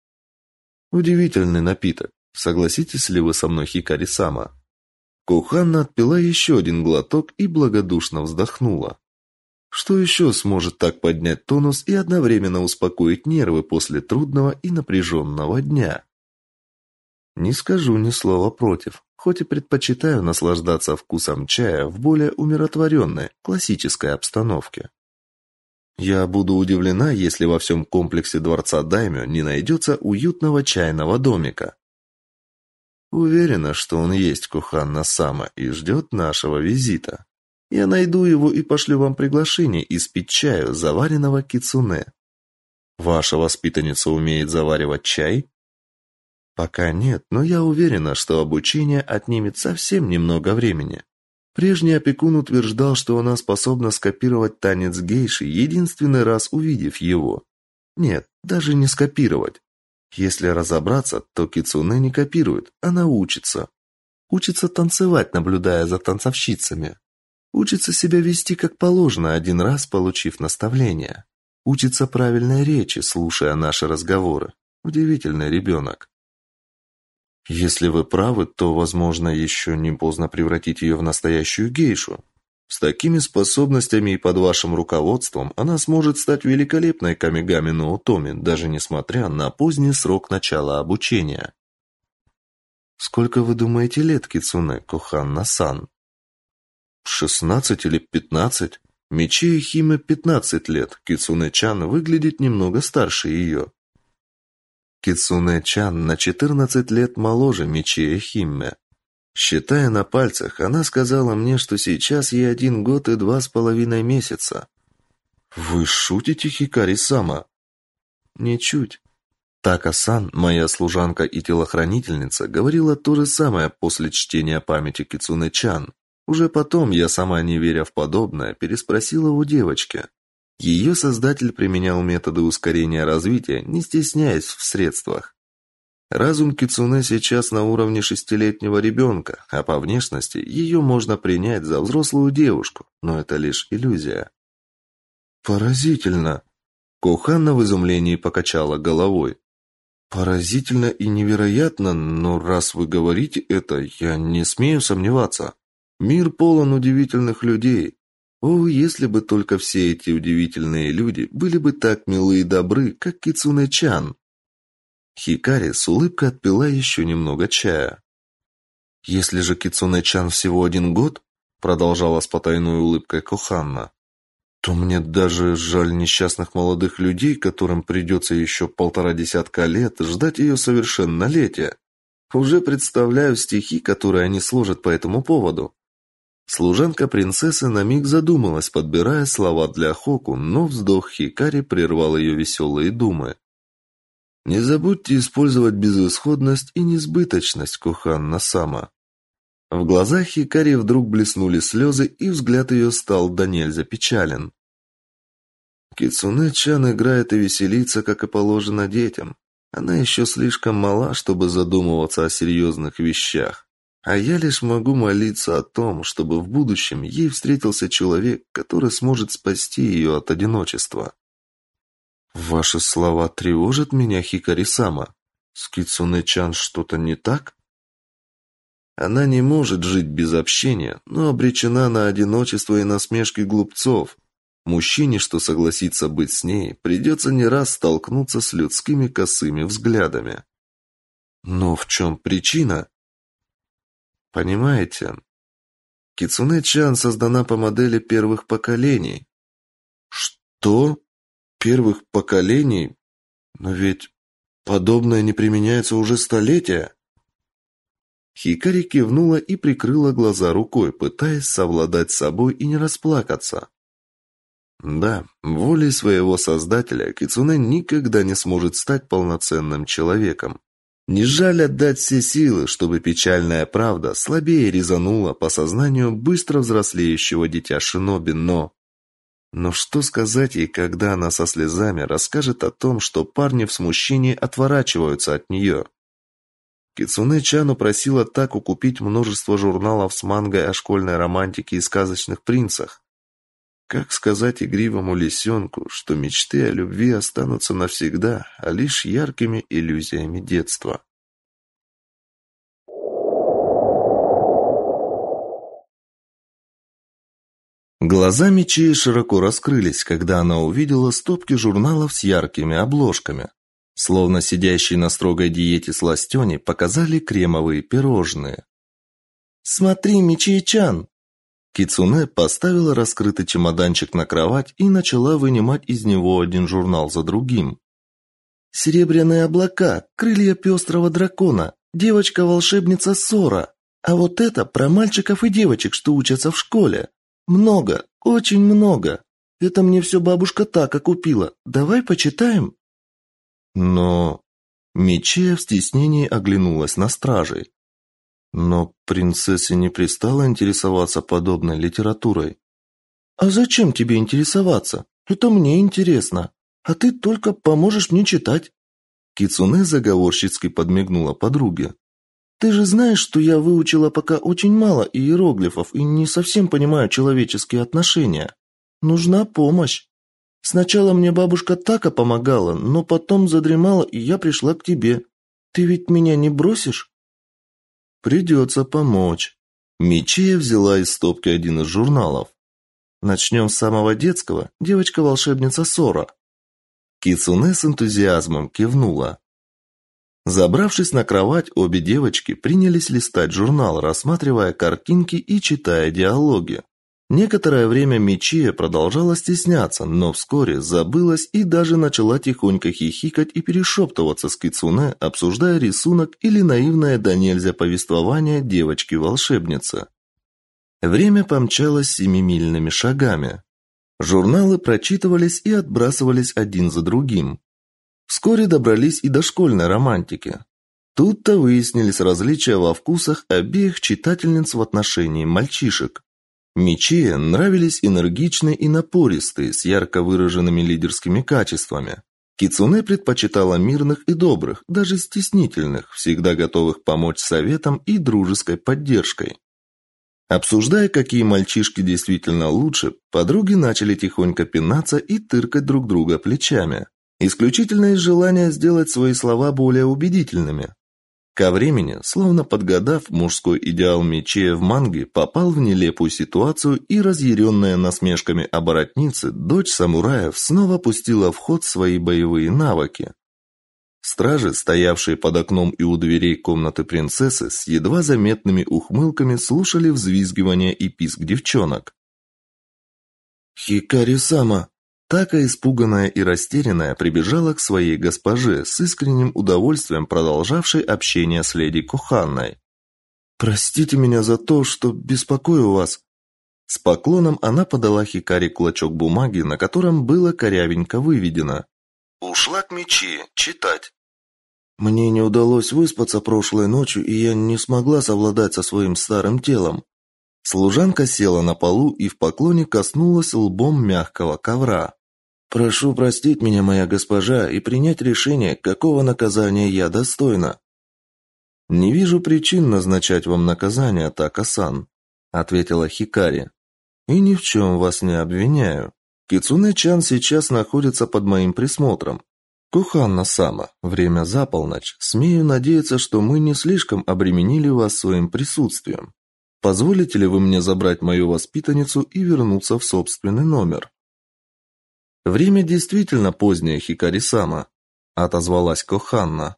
[SPEAKER 3] Удивительный напиток. Согласитесь ли вы со мной, Хикари-сама? Куханна отпила еще один глоток и благодушно вздохнула. Что еще сможет так поднять тонус и одновременно успокоить нервы после трудного и напряженного дня? Не скажу ни слова против, хоть и предпочитаю наслаждаться вкусом чая в более умиротворенной, классической обстановке. Я буду удивлена, если во всем комплексе дворца Даймё не найдется уютного чайного домика. Уверена, что он есть Куханна Сама и ждет нашего визита. Я найду его и пошлю вам приглашение испить чаю, заваренного кицуне. Ваша воспитанница умеет заваривать чай? Пока нет, но я уверена, что обучение отнимет совсем немного времени. Прежний опекун утверждал, что она способна скопировать танец гейши, единственный раз увидев его. Нет, даже не скопировать. Если разобраться, то кицунэ не копирует, она учится. Учится танцевать, наблюдая за танцовщицами. Учится себя вести как положено, один раз получив наставление. Учится правильной речи, слушая наши разговоры. Удивительный ребенок. Если вы правы, то, возможно, еще не поздно превратить ее в настоящую гейшу. С такими способностями и под вашим руководством она сможет стать великолепной Камигами на Утоме, даже несмотря на поздний срок начала обучения. Сколько вы думаете лет Кицуне Коханна-сан? Шестнадцать или пятнадцать? Мечи Химе пятнадцать лет. Кицуне-чан выглядит немного старше ее. Кицуне-чан на четырнадцать лет моложе Мечи Химе. Считая на пальцах, она сказала мне, что сейчас ей один год и два с половиной месяца. Вы шутите, Хикари-сама? Ничуть. Така-сан, моя служанка и телохранительница, говорила то же самое после чтения памяти Кицуне-чан. Уже потом я сама, не веря в подобное, переспросила у девочки. Ее создатель применял методы ускорения развития, не стесняясь в средствах. Разум Кицуне сейчас на уровне шестилетнего ребенка, а по внешности ее можно принять за взрослую девушку, но это лишь иллюзия. Поразительно. Коханна в изумлении покачала головой. Поразительно и невероятно, но раз вы говорите это, я не смею сомневаться. Мир полон удивительных людей. О, если бы только все эти удивительные люди были бы так милы и добры, как Кицуне-чан. Хикари с улыбкой отпила еще немного чая. «Если же Кицуне-чан всего один год», продолжала с потайной улыбкой Коханна, то мне даже жаль несчастных молодых людей, которым придется еще полтора десятка лет ждать ее совершеннолетия. Уже представляю стихи, которые они сложат по этому поводу. Служанка принцессы на миг задумалась, подбирая слова для Хоку, но вздох Хикари прервал ее веселые думы. Не забудьте использовать безысходность и несбыточность Коханна Сама. В глазах Хикари вдруг блеснули слезы, и взгляд ее стал до нельзя печален. Кицуне-чан играет и веселится, как и положено детям.
[SPEAKER 1] Она еще слишком мала, чтобы задумываться о серьезных вещах. А я лишь могу молиться о том, чтобы в будущем ей встретился человек, который сможет спасти ее от одиночества. Ваши слова тревожат меня, Хикари-сама. С Кицуне-чан что-то не так? Она не может жить без общения, но обречена на одиночество и насмешки глупцов. Мужчине, что согласится быть с ней, придется не раз столкнуться с людскими косыми взглядами. Но в чем причина? Понимаете, Кицуне-чан создана по модели первых поколений. Что? Первых поколений? Но ведь подобное не применяется уже столетия. Хикари кивнула и прикрыла глаза рукой, пытаясь совладать с собой и не расплакаться. Да, волей своего создателя Кицуне никогда не сможет стать полноценным человеком. Не жаль отдать все силы, чтобы печальная правда слабее резанула по сознанию быстро взрослеющего дитя Шиноби, но... Но что сказать ей, когда она со слезами расскажет о том, что парни в смущении отворачиваются от нее? Кицуне Чану просила Таку купить множество журналов с мангой о школьной романтике и сказочных принцах. Как сказать игривому лисенку, что мечты о любви останутся навсегда, а лишь яркими иллюзиями детства? Глаза Мичи широко раскрылись, когда она увидела стопки журналов с яркими обложками. Словно сидящие на строгой диете сластени показали кремовые пирожные. «Смотри, Мичи-чан!» Кицуне поставила раскрытый чемоданчик на кровать и начала вынимать из него один журнал за другим. «Серебряные облака, крылья пестрого дракона, девочка-волшебница Сора. А вот это про мальчиков и девочек, что учатся в школе. Много, очень много. Это мне все бабушка так купила. Давай почитаем». Но Мечея в стеснении оглянулась на стражей. Но принцессе не пристало интересоваться подобной литературой. А зачем тебе интересоваться? Это мне интересно. А ты только поможешь мне читать. Кицуне заговорщицки подмигнула подруге. Ты же знаешь, что я выучила пока очень мало иероглифов и не совсем понимаю человеческие отношения. Нужна помощь. Сначала мне бабушка Така помогала, но потом задремала, и я пришла к тебе. Ты ведь меня не бросишь? Придется помочь. Мичия взяла из стопки один из журналов. Начнем с самого детского. Девочка-волшебница Сора. Кицуне с энтузиазмом кивнула. Забравшись на кровать, обе девочки принялись листать журнал, рассматривая картинки и читая диалоги. Некоторое время Мичия продолжала стесняться, но вскоре забылась и даже начала тихонько хихикать и перешептываться с Кицуне, обсуждая рисунок или наивное до нельзя повествование девочки-волшебницы. Время помчалось семимильными шагами. Журналы прочитывались и отбрасывались один за другим. Вскоре добрались и до школьной романтики. Тут-то выяснились различия во вкусах обеих читательниц в отношении мальчишек. Мечи нравились энергичные и напористые, с ярко выраженными лидерскими качествами. Кицуне предпочитала мирных и добрых, даже стеснительных, всегда готовых помочь советом и дружеской поддержкой. Обсуждая, какие мальчишки действительно лучше, подруги начали тихонько пинаться и тыркать друг друга плечами. Исключительно из желания сделать свои слова более убедительными. Ко времени, словно подгадав, мужской идеал Мечея в манге попал в нелепую ситуацию и разъяренная насмешками оборотницы, дочь самураев снова пустила в ход свои боевые навыки. Стражи, стоявшие под окном и у дверей комнаты принцессы, с едва заметными ухмылками слушали взвизгивание и писк девчонок. «Хикари-сама!» Така, испуганная и растерянная, прибежала к своей госпоже с искренним удовольствием продолжавшей общение с леди Куханной. «Простите меня за то, что беспокою вас». С поклоном она подала Хикари клочок бумаги, на котором было корявенько выведено. «Ушла к мечи. Читать». Мне не удалось выспаться прошлой ночью, и я не смогла совладать со своим старым телом. Служанка села на полу и в поклоне коснулась лбом мягкого ковра.
[SPEAKER 2] Прошу простить меня, моя госпожа, и принять решение, какого наказания я достойна.
[SPEAKER 1] Не вижу причин назначать вам наказание, Така-сан, ответила Хикари. И ни в чем вас не обвиняю. Кицунэ-чан сейчас находится под моим присмотром. Куханна-сама, время за полночь. Смею надеяться, что мы не слишком обременили вас своим присутствием. Позволите ли вы мне забрать мою воспитанницу и вернуться в собственный номер? Время действительно позднее, Хикари-сама, отозвалась Коханна.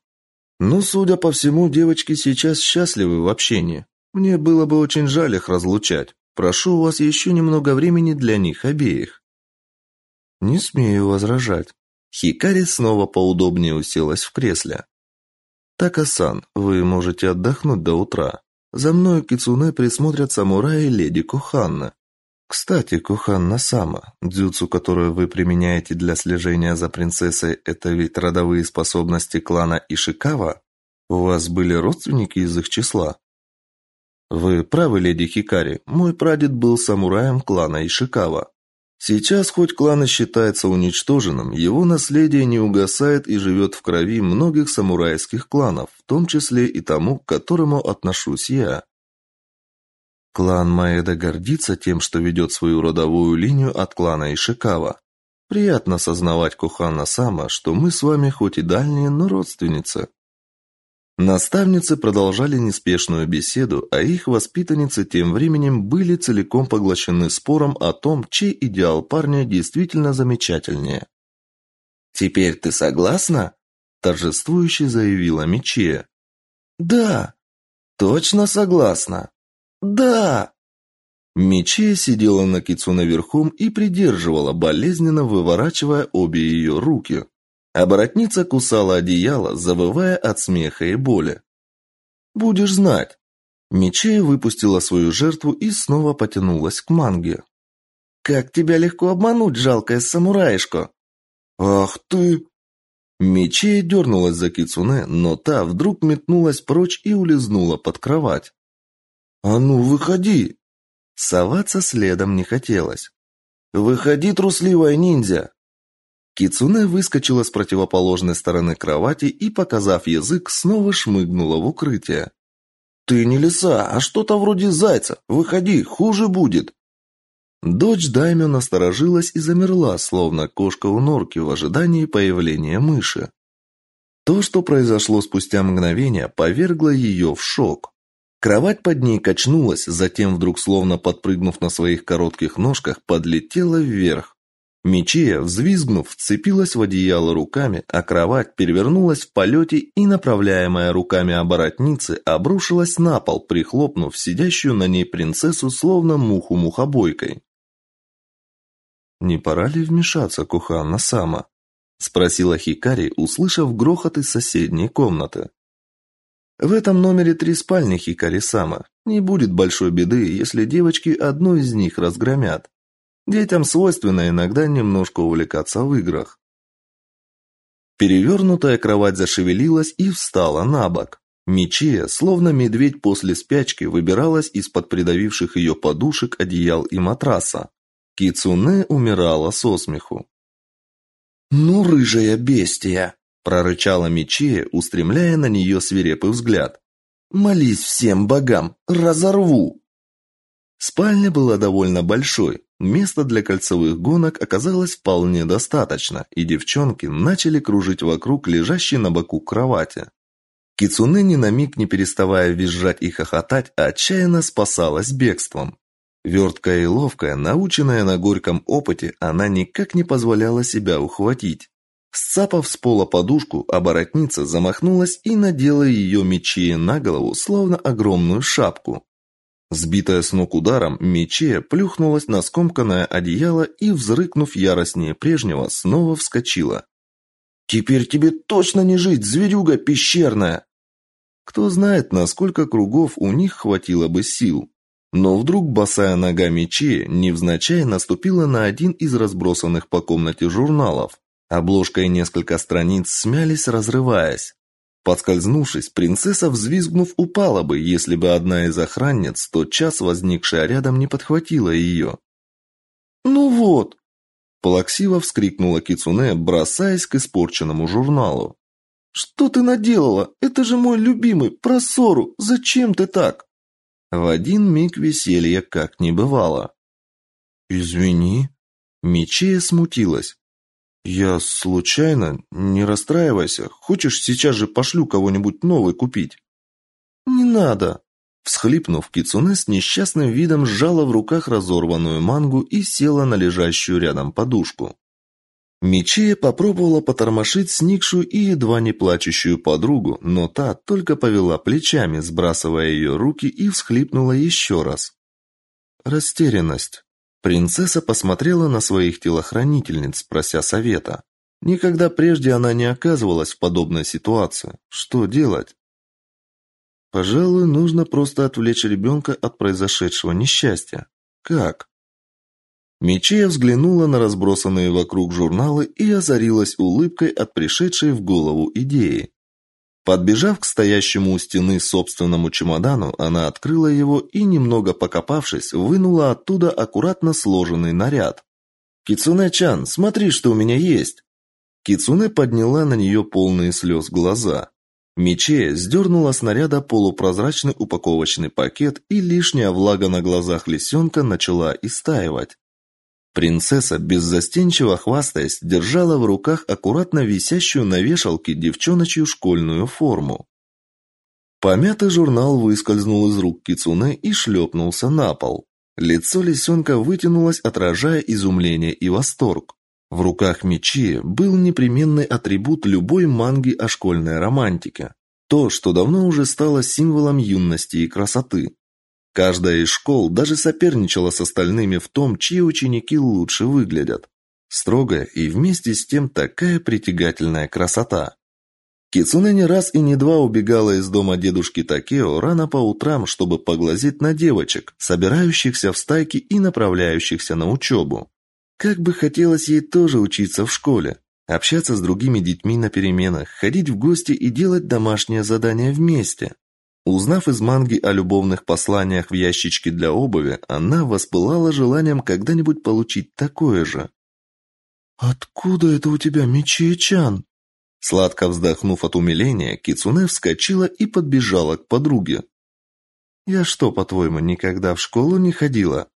[SPEAKER 1] Но, судя по всему, девочки сейчас счастливы в общении. Мне было бы очень жаль их разлучать. Прошу у вас еще немного времени для них обеих. Не смею возражать. Хикари снова поудобнее уселась в кресле. «Така-сан, вы можете отдохнуть до утра. За мной Кицуне присмотрят самураи леди Куханна. Кстати, Куханна-сама, дзюцу, которую вы применяете для слежения за принцессой, это ведь родовые способности клана Ишикава? У вас были родственники из их числа?» «Вы правы, леди Хикари, мой прадед был самураем клана Ишикава. Сейчас, хоть клан и считается уничтоженным, его наследие не угасает и живет в крови многих самурайских кланов, в том числе и тому, к которому отношусь я. Клан Маэда гордится тем, что ведет свою родовую линию от клана Ишикава. Приятно сознавать, Кухана Сама, что мы с вами хоть и дальние, но родственницы. Наставницы продолжали неспешную беседу, а их воспитанницы тем временем были целиком поглощены спором о том, чей идеал парня действительно замечательнее. «Теперь ты согласна?» – торжествующе заявила Мичия. «Да!» «Точно согласна?» «Да!» Мичия сидела на кицуне верхом и придерживала, болезненно выворачивая обе ее руки. А воротница кусала одеяло, завывая от смеха и боли. «Будешь знать». Мечея выпустила свою жертву и снова потянулась к манге. «Как тебя легко обмануть, жалкая самураишка!» «Ах ты!» Мечея дернулась за кицуне, но та вдруг метнулась прочь и улизнула под кровать. «А ну, выходи!» Соваться следом не хотелось. «Выходи, трусливая ниндзя!» Кицуне выскочила с противоположной стороны кровати и, показав язык, снова шмыгнула в укрытие. «Ты не лиса, а что-то вроде зайца. Выходи, хуже будет!» Дочь Даймё насторожилась и замерла, словно кошка у норки в ожидании появления мыши. То, что произошло спустя мгновение, повергло ее в шок. Кровать под ней качнулась, затем вдруг, словно подпрыгнув на своих коротких ножках, подлетела вверх. Мечея, взвизгнув, вцепилась в одеяло руками, а кровать перевернулась в полете и, направляемая руками оборотницы, обрушилась на пол, прихлопнув сидящую на ней принцессу словно муху мухобойкой. «Не пора ли вмешаться, Куханна Сама?» – спросила Хикари, услышав грохот из соседней комнаты. «В этом номере три спальни Хикари Сама. Не будет большой беды, если девочки одну из них разгромят. Детям свойственно иногда немножко увлекаться в играх. Перевернутая кровать зашевелилась и встала на бок. Мичия, словно медведь после спячки, выбиралась из-под придавивших ее подушек, одеял и матраса. Кицуне умирала со смеху. «Ну, рыжая бестия!» – прорычала Мичия, устремляя на нее свирепый взгляд. «Молись всем богам! Разорву!» Спальня была довольно большой, Места для кольцевых гонок оказалось вполне достаточно, и девчонки начали кружить вокруг лежащей на боку кровати. Кицуне ни на миг не переставая визжать и хохотать, отчаянно спасалась бегством. Верткая и ловкая, наученная на горьком опыте, она никак не позволяла себя ухватить. Сцапав с пола подушку, оборотница замахнулась и надела ее мечи на голову, словно огромную шапку. Сбитая с ног ударом, мече плюхнулась на скомканное одеяло и, взрыкнув яростнее прежнего, снова вскочила. «Теперь тебе точно не жить, зверюга пещерная!» Кто знает, на сколько кругов у них хватило бы сил. Но вдруг босая нога мече невзначай наступила на один из разбросанных по комнате журналов. Обложка и несколько страниц смялись, разрываясь. Подскользнувшись, принцесса, взвизгнув, упала бы, если бы одна из охранниц, тот час возникшая рядом, не подхватила ее. «Ну вот!» Плаксиво вскрикнула Кицуне, бросаясь к испорченному журналу. «Что ты наделала? Это же мой любимый, про ссору! Зачем ты так?» В один миг веселья как не бывало. «Извини». Мичея смутилась. «Я случайно, не расстраивайся. Хочешь, сейчас же пошлю кого-нибудь новый купить?» «Не надо!» Всхлипнув, Кицуне с несчастным видом сжала в руках разорванную мангу и села на лежащую рядом подушку. Мичея попробовала потормошить сникшую и едва не плачущую подругу, но та только повела плечами, сбрасывая ее руки и всхлипнула еще раз. Растерянность. Принцесса посмотрела на своих телохранительниц, прося совета. Никогда прежде она не оказывалась в подобной ситуации. Что делать? Пожалуй, нужно просто отвлечь ребенка от произошедшего несчастья. Как? Мечея взглянула на разбросанные вокруг журналы и озарилась улыбкой от пришедшей в голову идеи. Подбежав к стоящему у стены собственному чемодану, она открыла его и, немного покопавшись, вынула оттуда аккуратно сложенный наряд. «Кицуне-чан, смотри, что у меня есть!» Кицуне подняла на нее полные слез глаза. Мечея сдернула с наряда полупрозрачный упаковочный пакет, и лишняя влага на глазах лисенка начала истаивать. Принцесса, беззастенчиво хвастаясь, держала в руках аккуратно висящую на вешалке девчоночью школьную форму. Помятый журнал выскользнул из рук Кицуне и шлепнулся на пол. Лицо лисенка вытянулось, отражая изумление и восторг. В руках мечи был непременный атрибут любой манги о школьной романтике. То, что давно уже стало символом юности и красоты. Каждая из школ даже соперничала с остальными в том, чьи ученики лучше выглядят. Строгая и вместе с тем такая притягательная красота. Кицуне не раз и не два убегала из дома дедушки Такео рано по утрам, чтобы поглазеть на девочек, собирающихся в стайки и направляющихся на учебу. Как бы хотелось ей тоже учиться в школе, общаться с другими детьми на переменах, ходить в гости и делать домашнее задание вместе. Узнав из манги о любовных посланиях в ящичке для обуви, она воспылала желанием когда-нибудь получить такое же. «Откуда это у тебя, Мичи-чан?» Сладко вздохнув от умиления, Кицуне вскочила и подбежала к подруге. «Я что, по-твоему, никогда в школу не ходила?»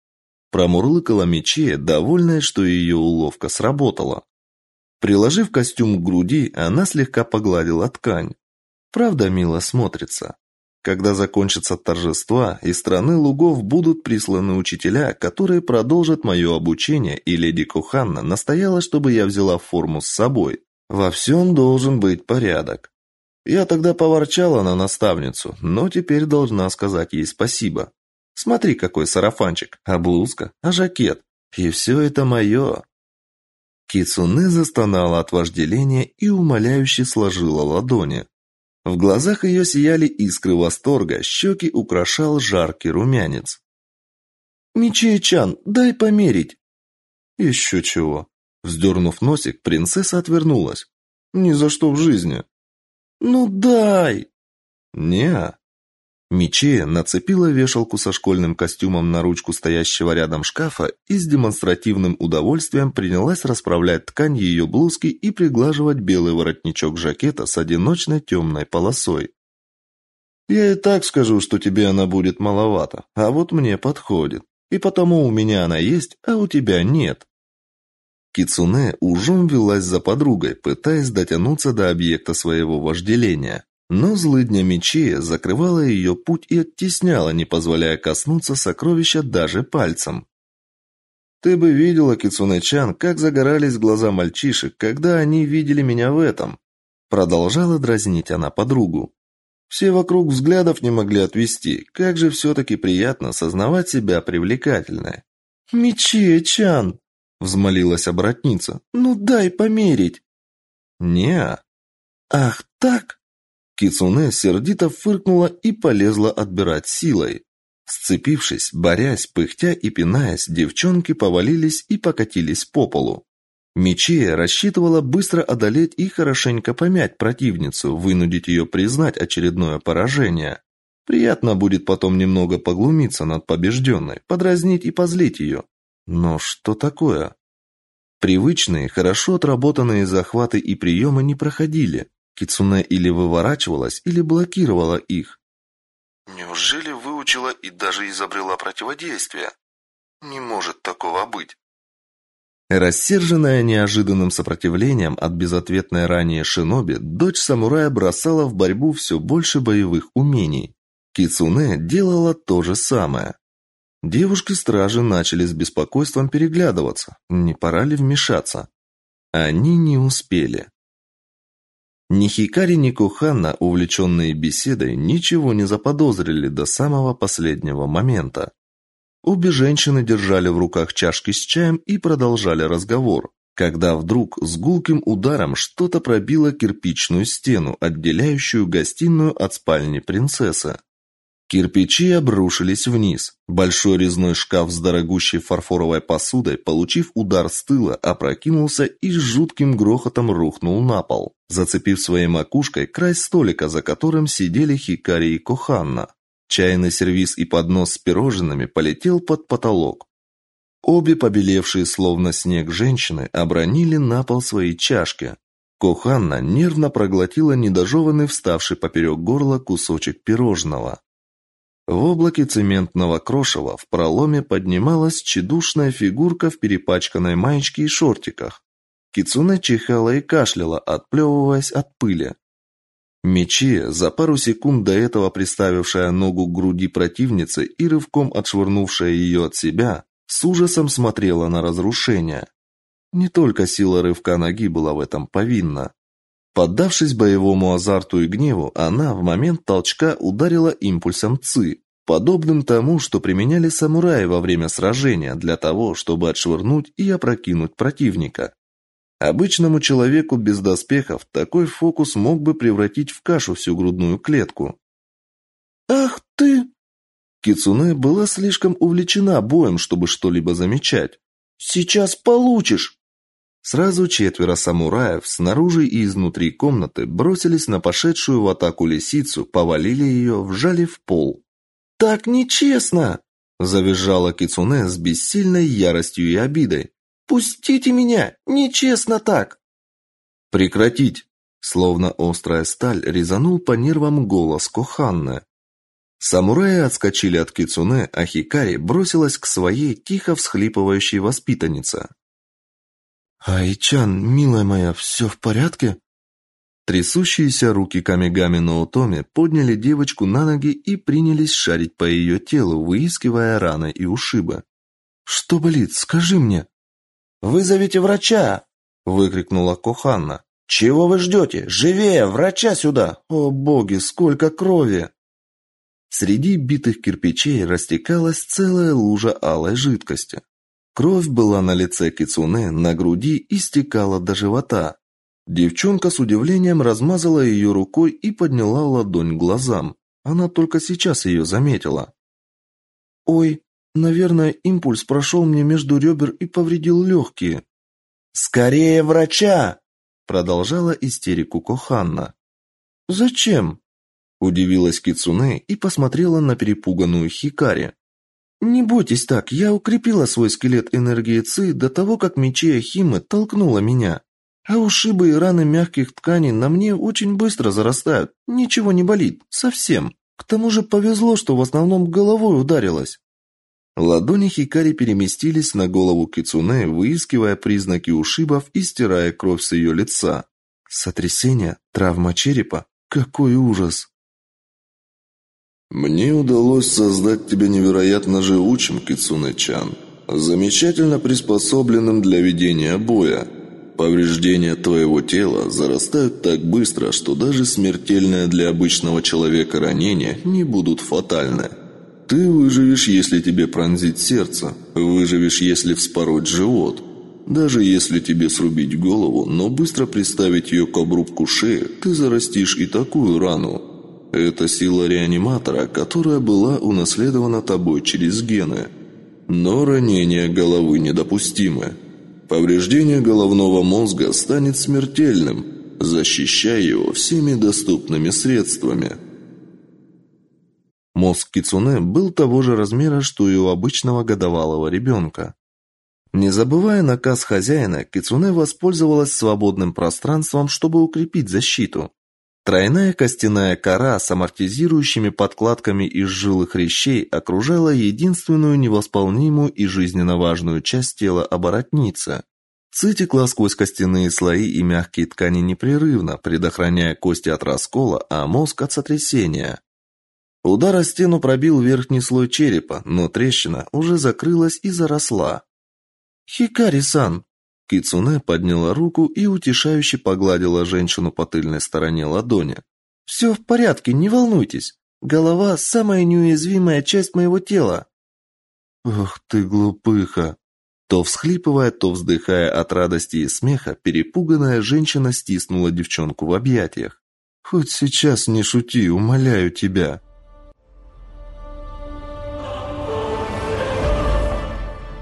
[SPEAKER 1] Промурлыкала Мечея, довольная, что ее уловка сработала. Приложив костюм к груди, она слегка погладила ткань. Правда, мило смотрится. Когда закончатся торжества, из страны лугов будут присланы учителя, которые продолжат мое обучение, и леди Куханна настояла, чтобы я взяла форму с собой. Во всем должен быть порядок. Я тогда поворчала на наставницу, но теперь должна сказать ей спасибо. Смотри, какой сарафанчик, а блузка, а жакет. И все это мое. Кицуне застонала от вожделения и умоляюще сложила ладони. В глазах ее сияли искры восторга, щеки украшал жаркий румянец. «Мичей-чан, дай померить!» «Еще чего!» Вздернув носик, принцесса отвернулась. «Ни за что в жизни!» «Ну дай!» «Не-а!» Мичея нацепила вешалку со школьным костюмом на ручку стоящего рядом шкафа и с демонстративным удовольствием принялась расправлять ткань ее блузки и приглаживать белый воротничок жакета с одиночной темной полосой. «Я и так скажу, что тебе она будет маловато, а вот мне подходит. И потому у меня она есть, а у тебя нет». Кицуне ужом велась за подругой, пытаясь дотянуться до объекта своего вожделения. Но злыдня мечи закрывала ее путь и оттесняла, не позволяя коснуться сокровища даже пальцем. Ты бы видела, Кицунэ-чан, как загорались глаза мальчишек, когда они видели меня в этом. Продолжала дразнить она подругу. Все вокруг взглядов не могли отвести. Как же все-таки приятно сознавать себя привлекательной. «Мечи-чан!» — взмолилась обратница. «Ну дай померить!» «Не-а!» «Ах так!» Кицуне сердито фыркнула и полезла отбирать силой. Сцепившись, борясь, пыхтя и пинаясь, девчонки повалились и покатились по полу. Мечея рассчитывала быстро одолеть и хорошенько помять противницу, вынудить ее признать очередное поражение. Приятно будет потом немного поглумиться над побежденной, подразнить и позлить ее. Но что такое? Привычные, хорошо отработанные захваты и приемы не проходили. Кицуне или выворачивалась, или блокировала их.
[SPEAKER 3] Неужели выучила и даже изобрела противодействие? Не может такого быть.
[SPEAKER 1] Рассерженная неожиданным сопротивлением от безответной ранее шиноби, дочь самурая бросала в борьбу все больше боевых умений. Кицуне делала то же самое. Девушки-стражи начали с беспокойством переглядываться. Не пора ли вмешаться? Они не успели. Ни Хикари, ни Куханна, увлеченные беседой, ничего не заподозрили до самого последнего момента. Обе женщины держали в руках чашки с чаем и продолжали разговор, когда вдруг с гулким ударом что-то пробило кирпичную стену, отделяющую гостиную от спальни принцессы. Кирпичи обрушились вниз. Большой резной шкаф с дорогущей фарфоровой посудой, получив удар с тыла, опрокинулся и с жутким грохотом рухнул на пол, зацепив своей макушкой край столика, за которым сидели Хикари и Коханна. Чайный сервиз и поднос с пирожными полетел под потолок. Обе побелевшие словно снег женщины обронили на пол свои чашки. Коханна нервно проглотила недожеванный вставший поперек горла кусочек пирожного. В облаке цементного крошева в проломе поднималась чедушная фигурка в перепачканной маечке и шортиках. Кицуне чихала и кашляла, отплевываясь от пыли. Мечи, за пару секунд до этого приставившая ногу к груди противницы и рывком отшвырнувшая ее от себя, с ужасом смотрела на разрушение. Не только сила рывка ноги была в этом повинна. Поддавшись боевому азарту и гневу, она в момент толчка ударила импульсом ци, подобным тому, что применяли самураи во время сражения для того, чтобы отшвырнуть и опрокинуть противника. Обычному человеку без доспехов такой фокус мог бы превратить в кашу всю грудную клетку. Ах ты! Кицунэ была слишком увлечена боем, чтобы что-либо замечать. Сейчас получишь. Сразу четверо самураев снаружи и изнутри комнаты бросились на пошедшую в атаку лисицу, повалили ее, вжали в пол. «Так нечестно!» – завизжала Кицуне с бессильной яростью и обидой. «Пустите меня! Нечестно так!» «Прекратить!» Словно острая сталь резанул по нервам голос Коханны. Самураи отскочили от Кицуне, а Хикари бросилась к своей тихо всхлипывающей воспитаннице.
[SPEAKER 3] «Айчан, милая моя, все в порядке?»
[SPEAKER 1] Трясущиеся руки Камигами Ноутоми подняли девочку на ноги и принялись шарить по ее телу, выискивая раны и ушибы.
[SPEAKER 3] «Что болит? Скажи мне!»
[SPEAKER 2] «Вызовите врача!» – выкрикнула Коханна. «Чего вы ждете? Живее! Врача сюда! О боги, сколько крови!»
[SPEAKER 1] Среди битых кирпичей растекалась целая лужа алой жидкости. Кровь была на лице Кицуне, на груди и стекала до живота. Девчонка с удивлением размазала ее рукой и подняла ладонь к глазам. Она только сейчас ее заметила.
[SPEAKER 3] «Ой, наверное, импульс прошел мне между ребер и повредил легкие».
[SPEAKER 2] «Скорее врача!»
[SPEAKER 1] Продолжала истерику Коханна.
[SPEAKER 3] «Зачем?»
[SPEAKER 1] Удивилась Кицуне и посмотрела на перепуганную Хикари.
[SPEAKER 3] Не бойтесь так, я укрепила свой скелет энергии ЦИ до того, как мечи Ахимы толкнула меня. А ушибы и раны мягких тканей на мне очень быстро зарастают. Ничего не болит, совсем. К тому же повезло, что в основном головой ударилась.
[SPEAKER 1] Ладони Хикари переместились на голову Кицуне, выискивая признаки ушибов и стирая кровь с ее лица.
[SPEAKER 3] Сотрясение, травма черепа. Какой ужас!
[SPEAKER 4] Мне удалось создать тебя невероятно живучим, Кицуне-чан, замечательно приспособленным для ведения боя. Повреждения твоего тела зарастают так быстро, что даже смертельное для обычного человека ранение не будут фатальны. Ты выживешь, если тебе пронзить сердце, выживешь, если вспороть живот. Даже если тебе срубить голову, но быстро приставить ее к обрубку шеи, ты зарастишь и такую рану, это сила реаниматора, которая была унаследована тобой через гены. Но ранение головы недопустимы. Повреждение головного мозга станет смертельным. Защищай его всеми доступными средствами.
[SPEAKER 1] Мозг Кицуне был того же размера, что и у обычного годовалого ребенка. Не забывая наказ хозяина, Кицуне воспользовалась свободным пространством, чтобы укрепить защиту. Тройная костяная кора с амортизирующими подкладками из жилых хрящей окружала единственную невосполнимую и жизненно важную часть тела оборотницы. Ци текла сквозь костяные слои и мягкие ткани непрерывно, предохраняя кости от раскола, а мозг от сотрясения. Удар о стену пробил верхний слой черепа, но трещина уже закрылась и заросла. «Хикари-сан!» Кицуне подняла руку и утешающе погладила женщину по тыльной стороне ладони. «Все в порядке, не волнуйтесь. Голова – самая неуязвимая часть моего тела».
[SPEAKER 3] «Ох ты, глупыха!» То всхлипывая, то вздыхая от радости и смеха, перепуганная женщина стиснула девчонку в объятиях. «Хоть сейчас не шути, умоляю тебя!»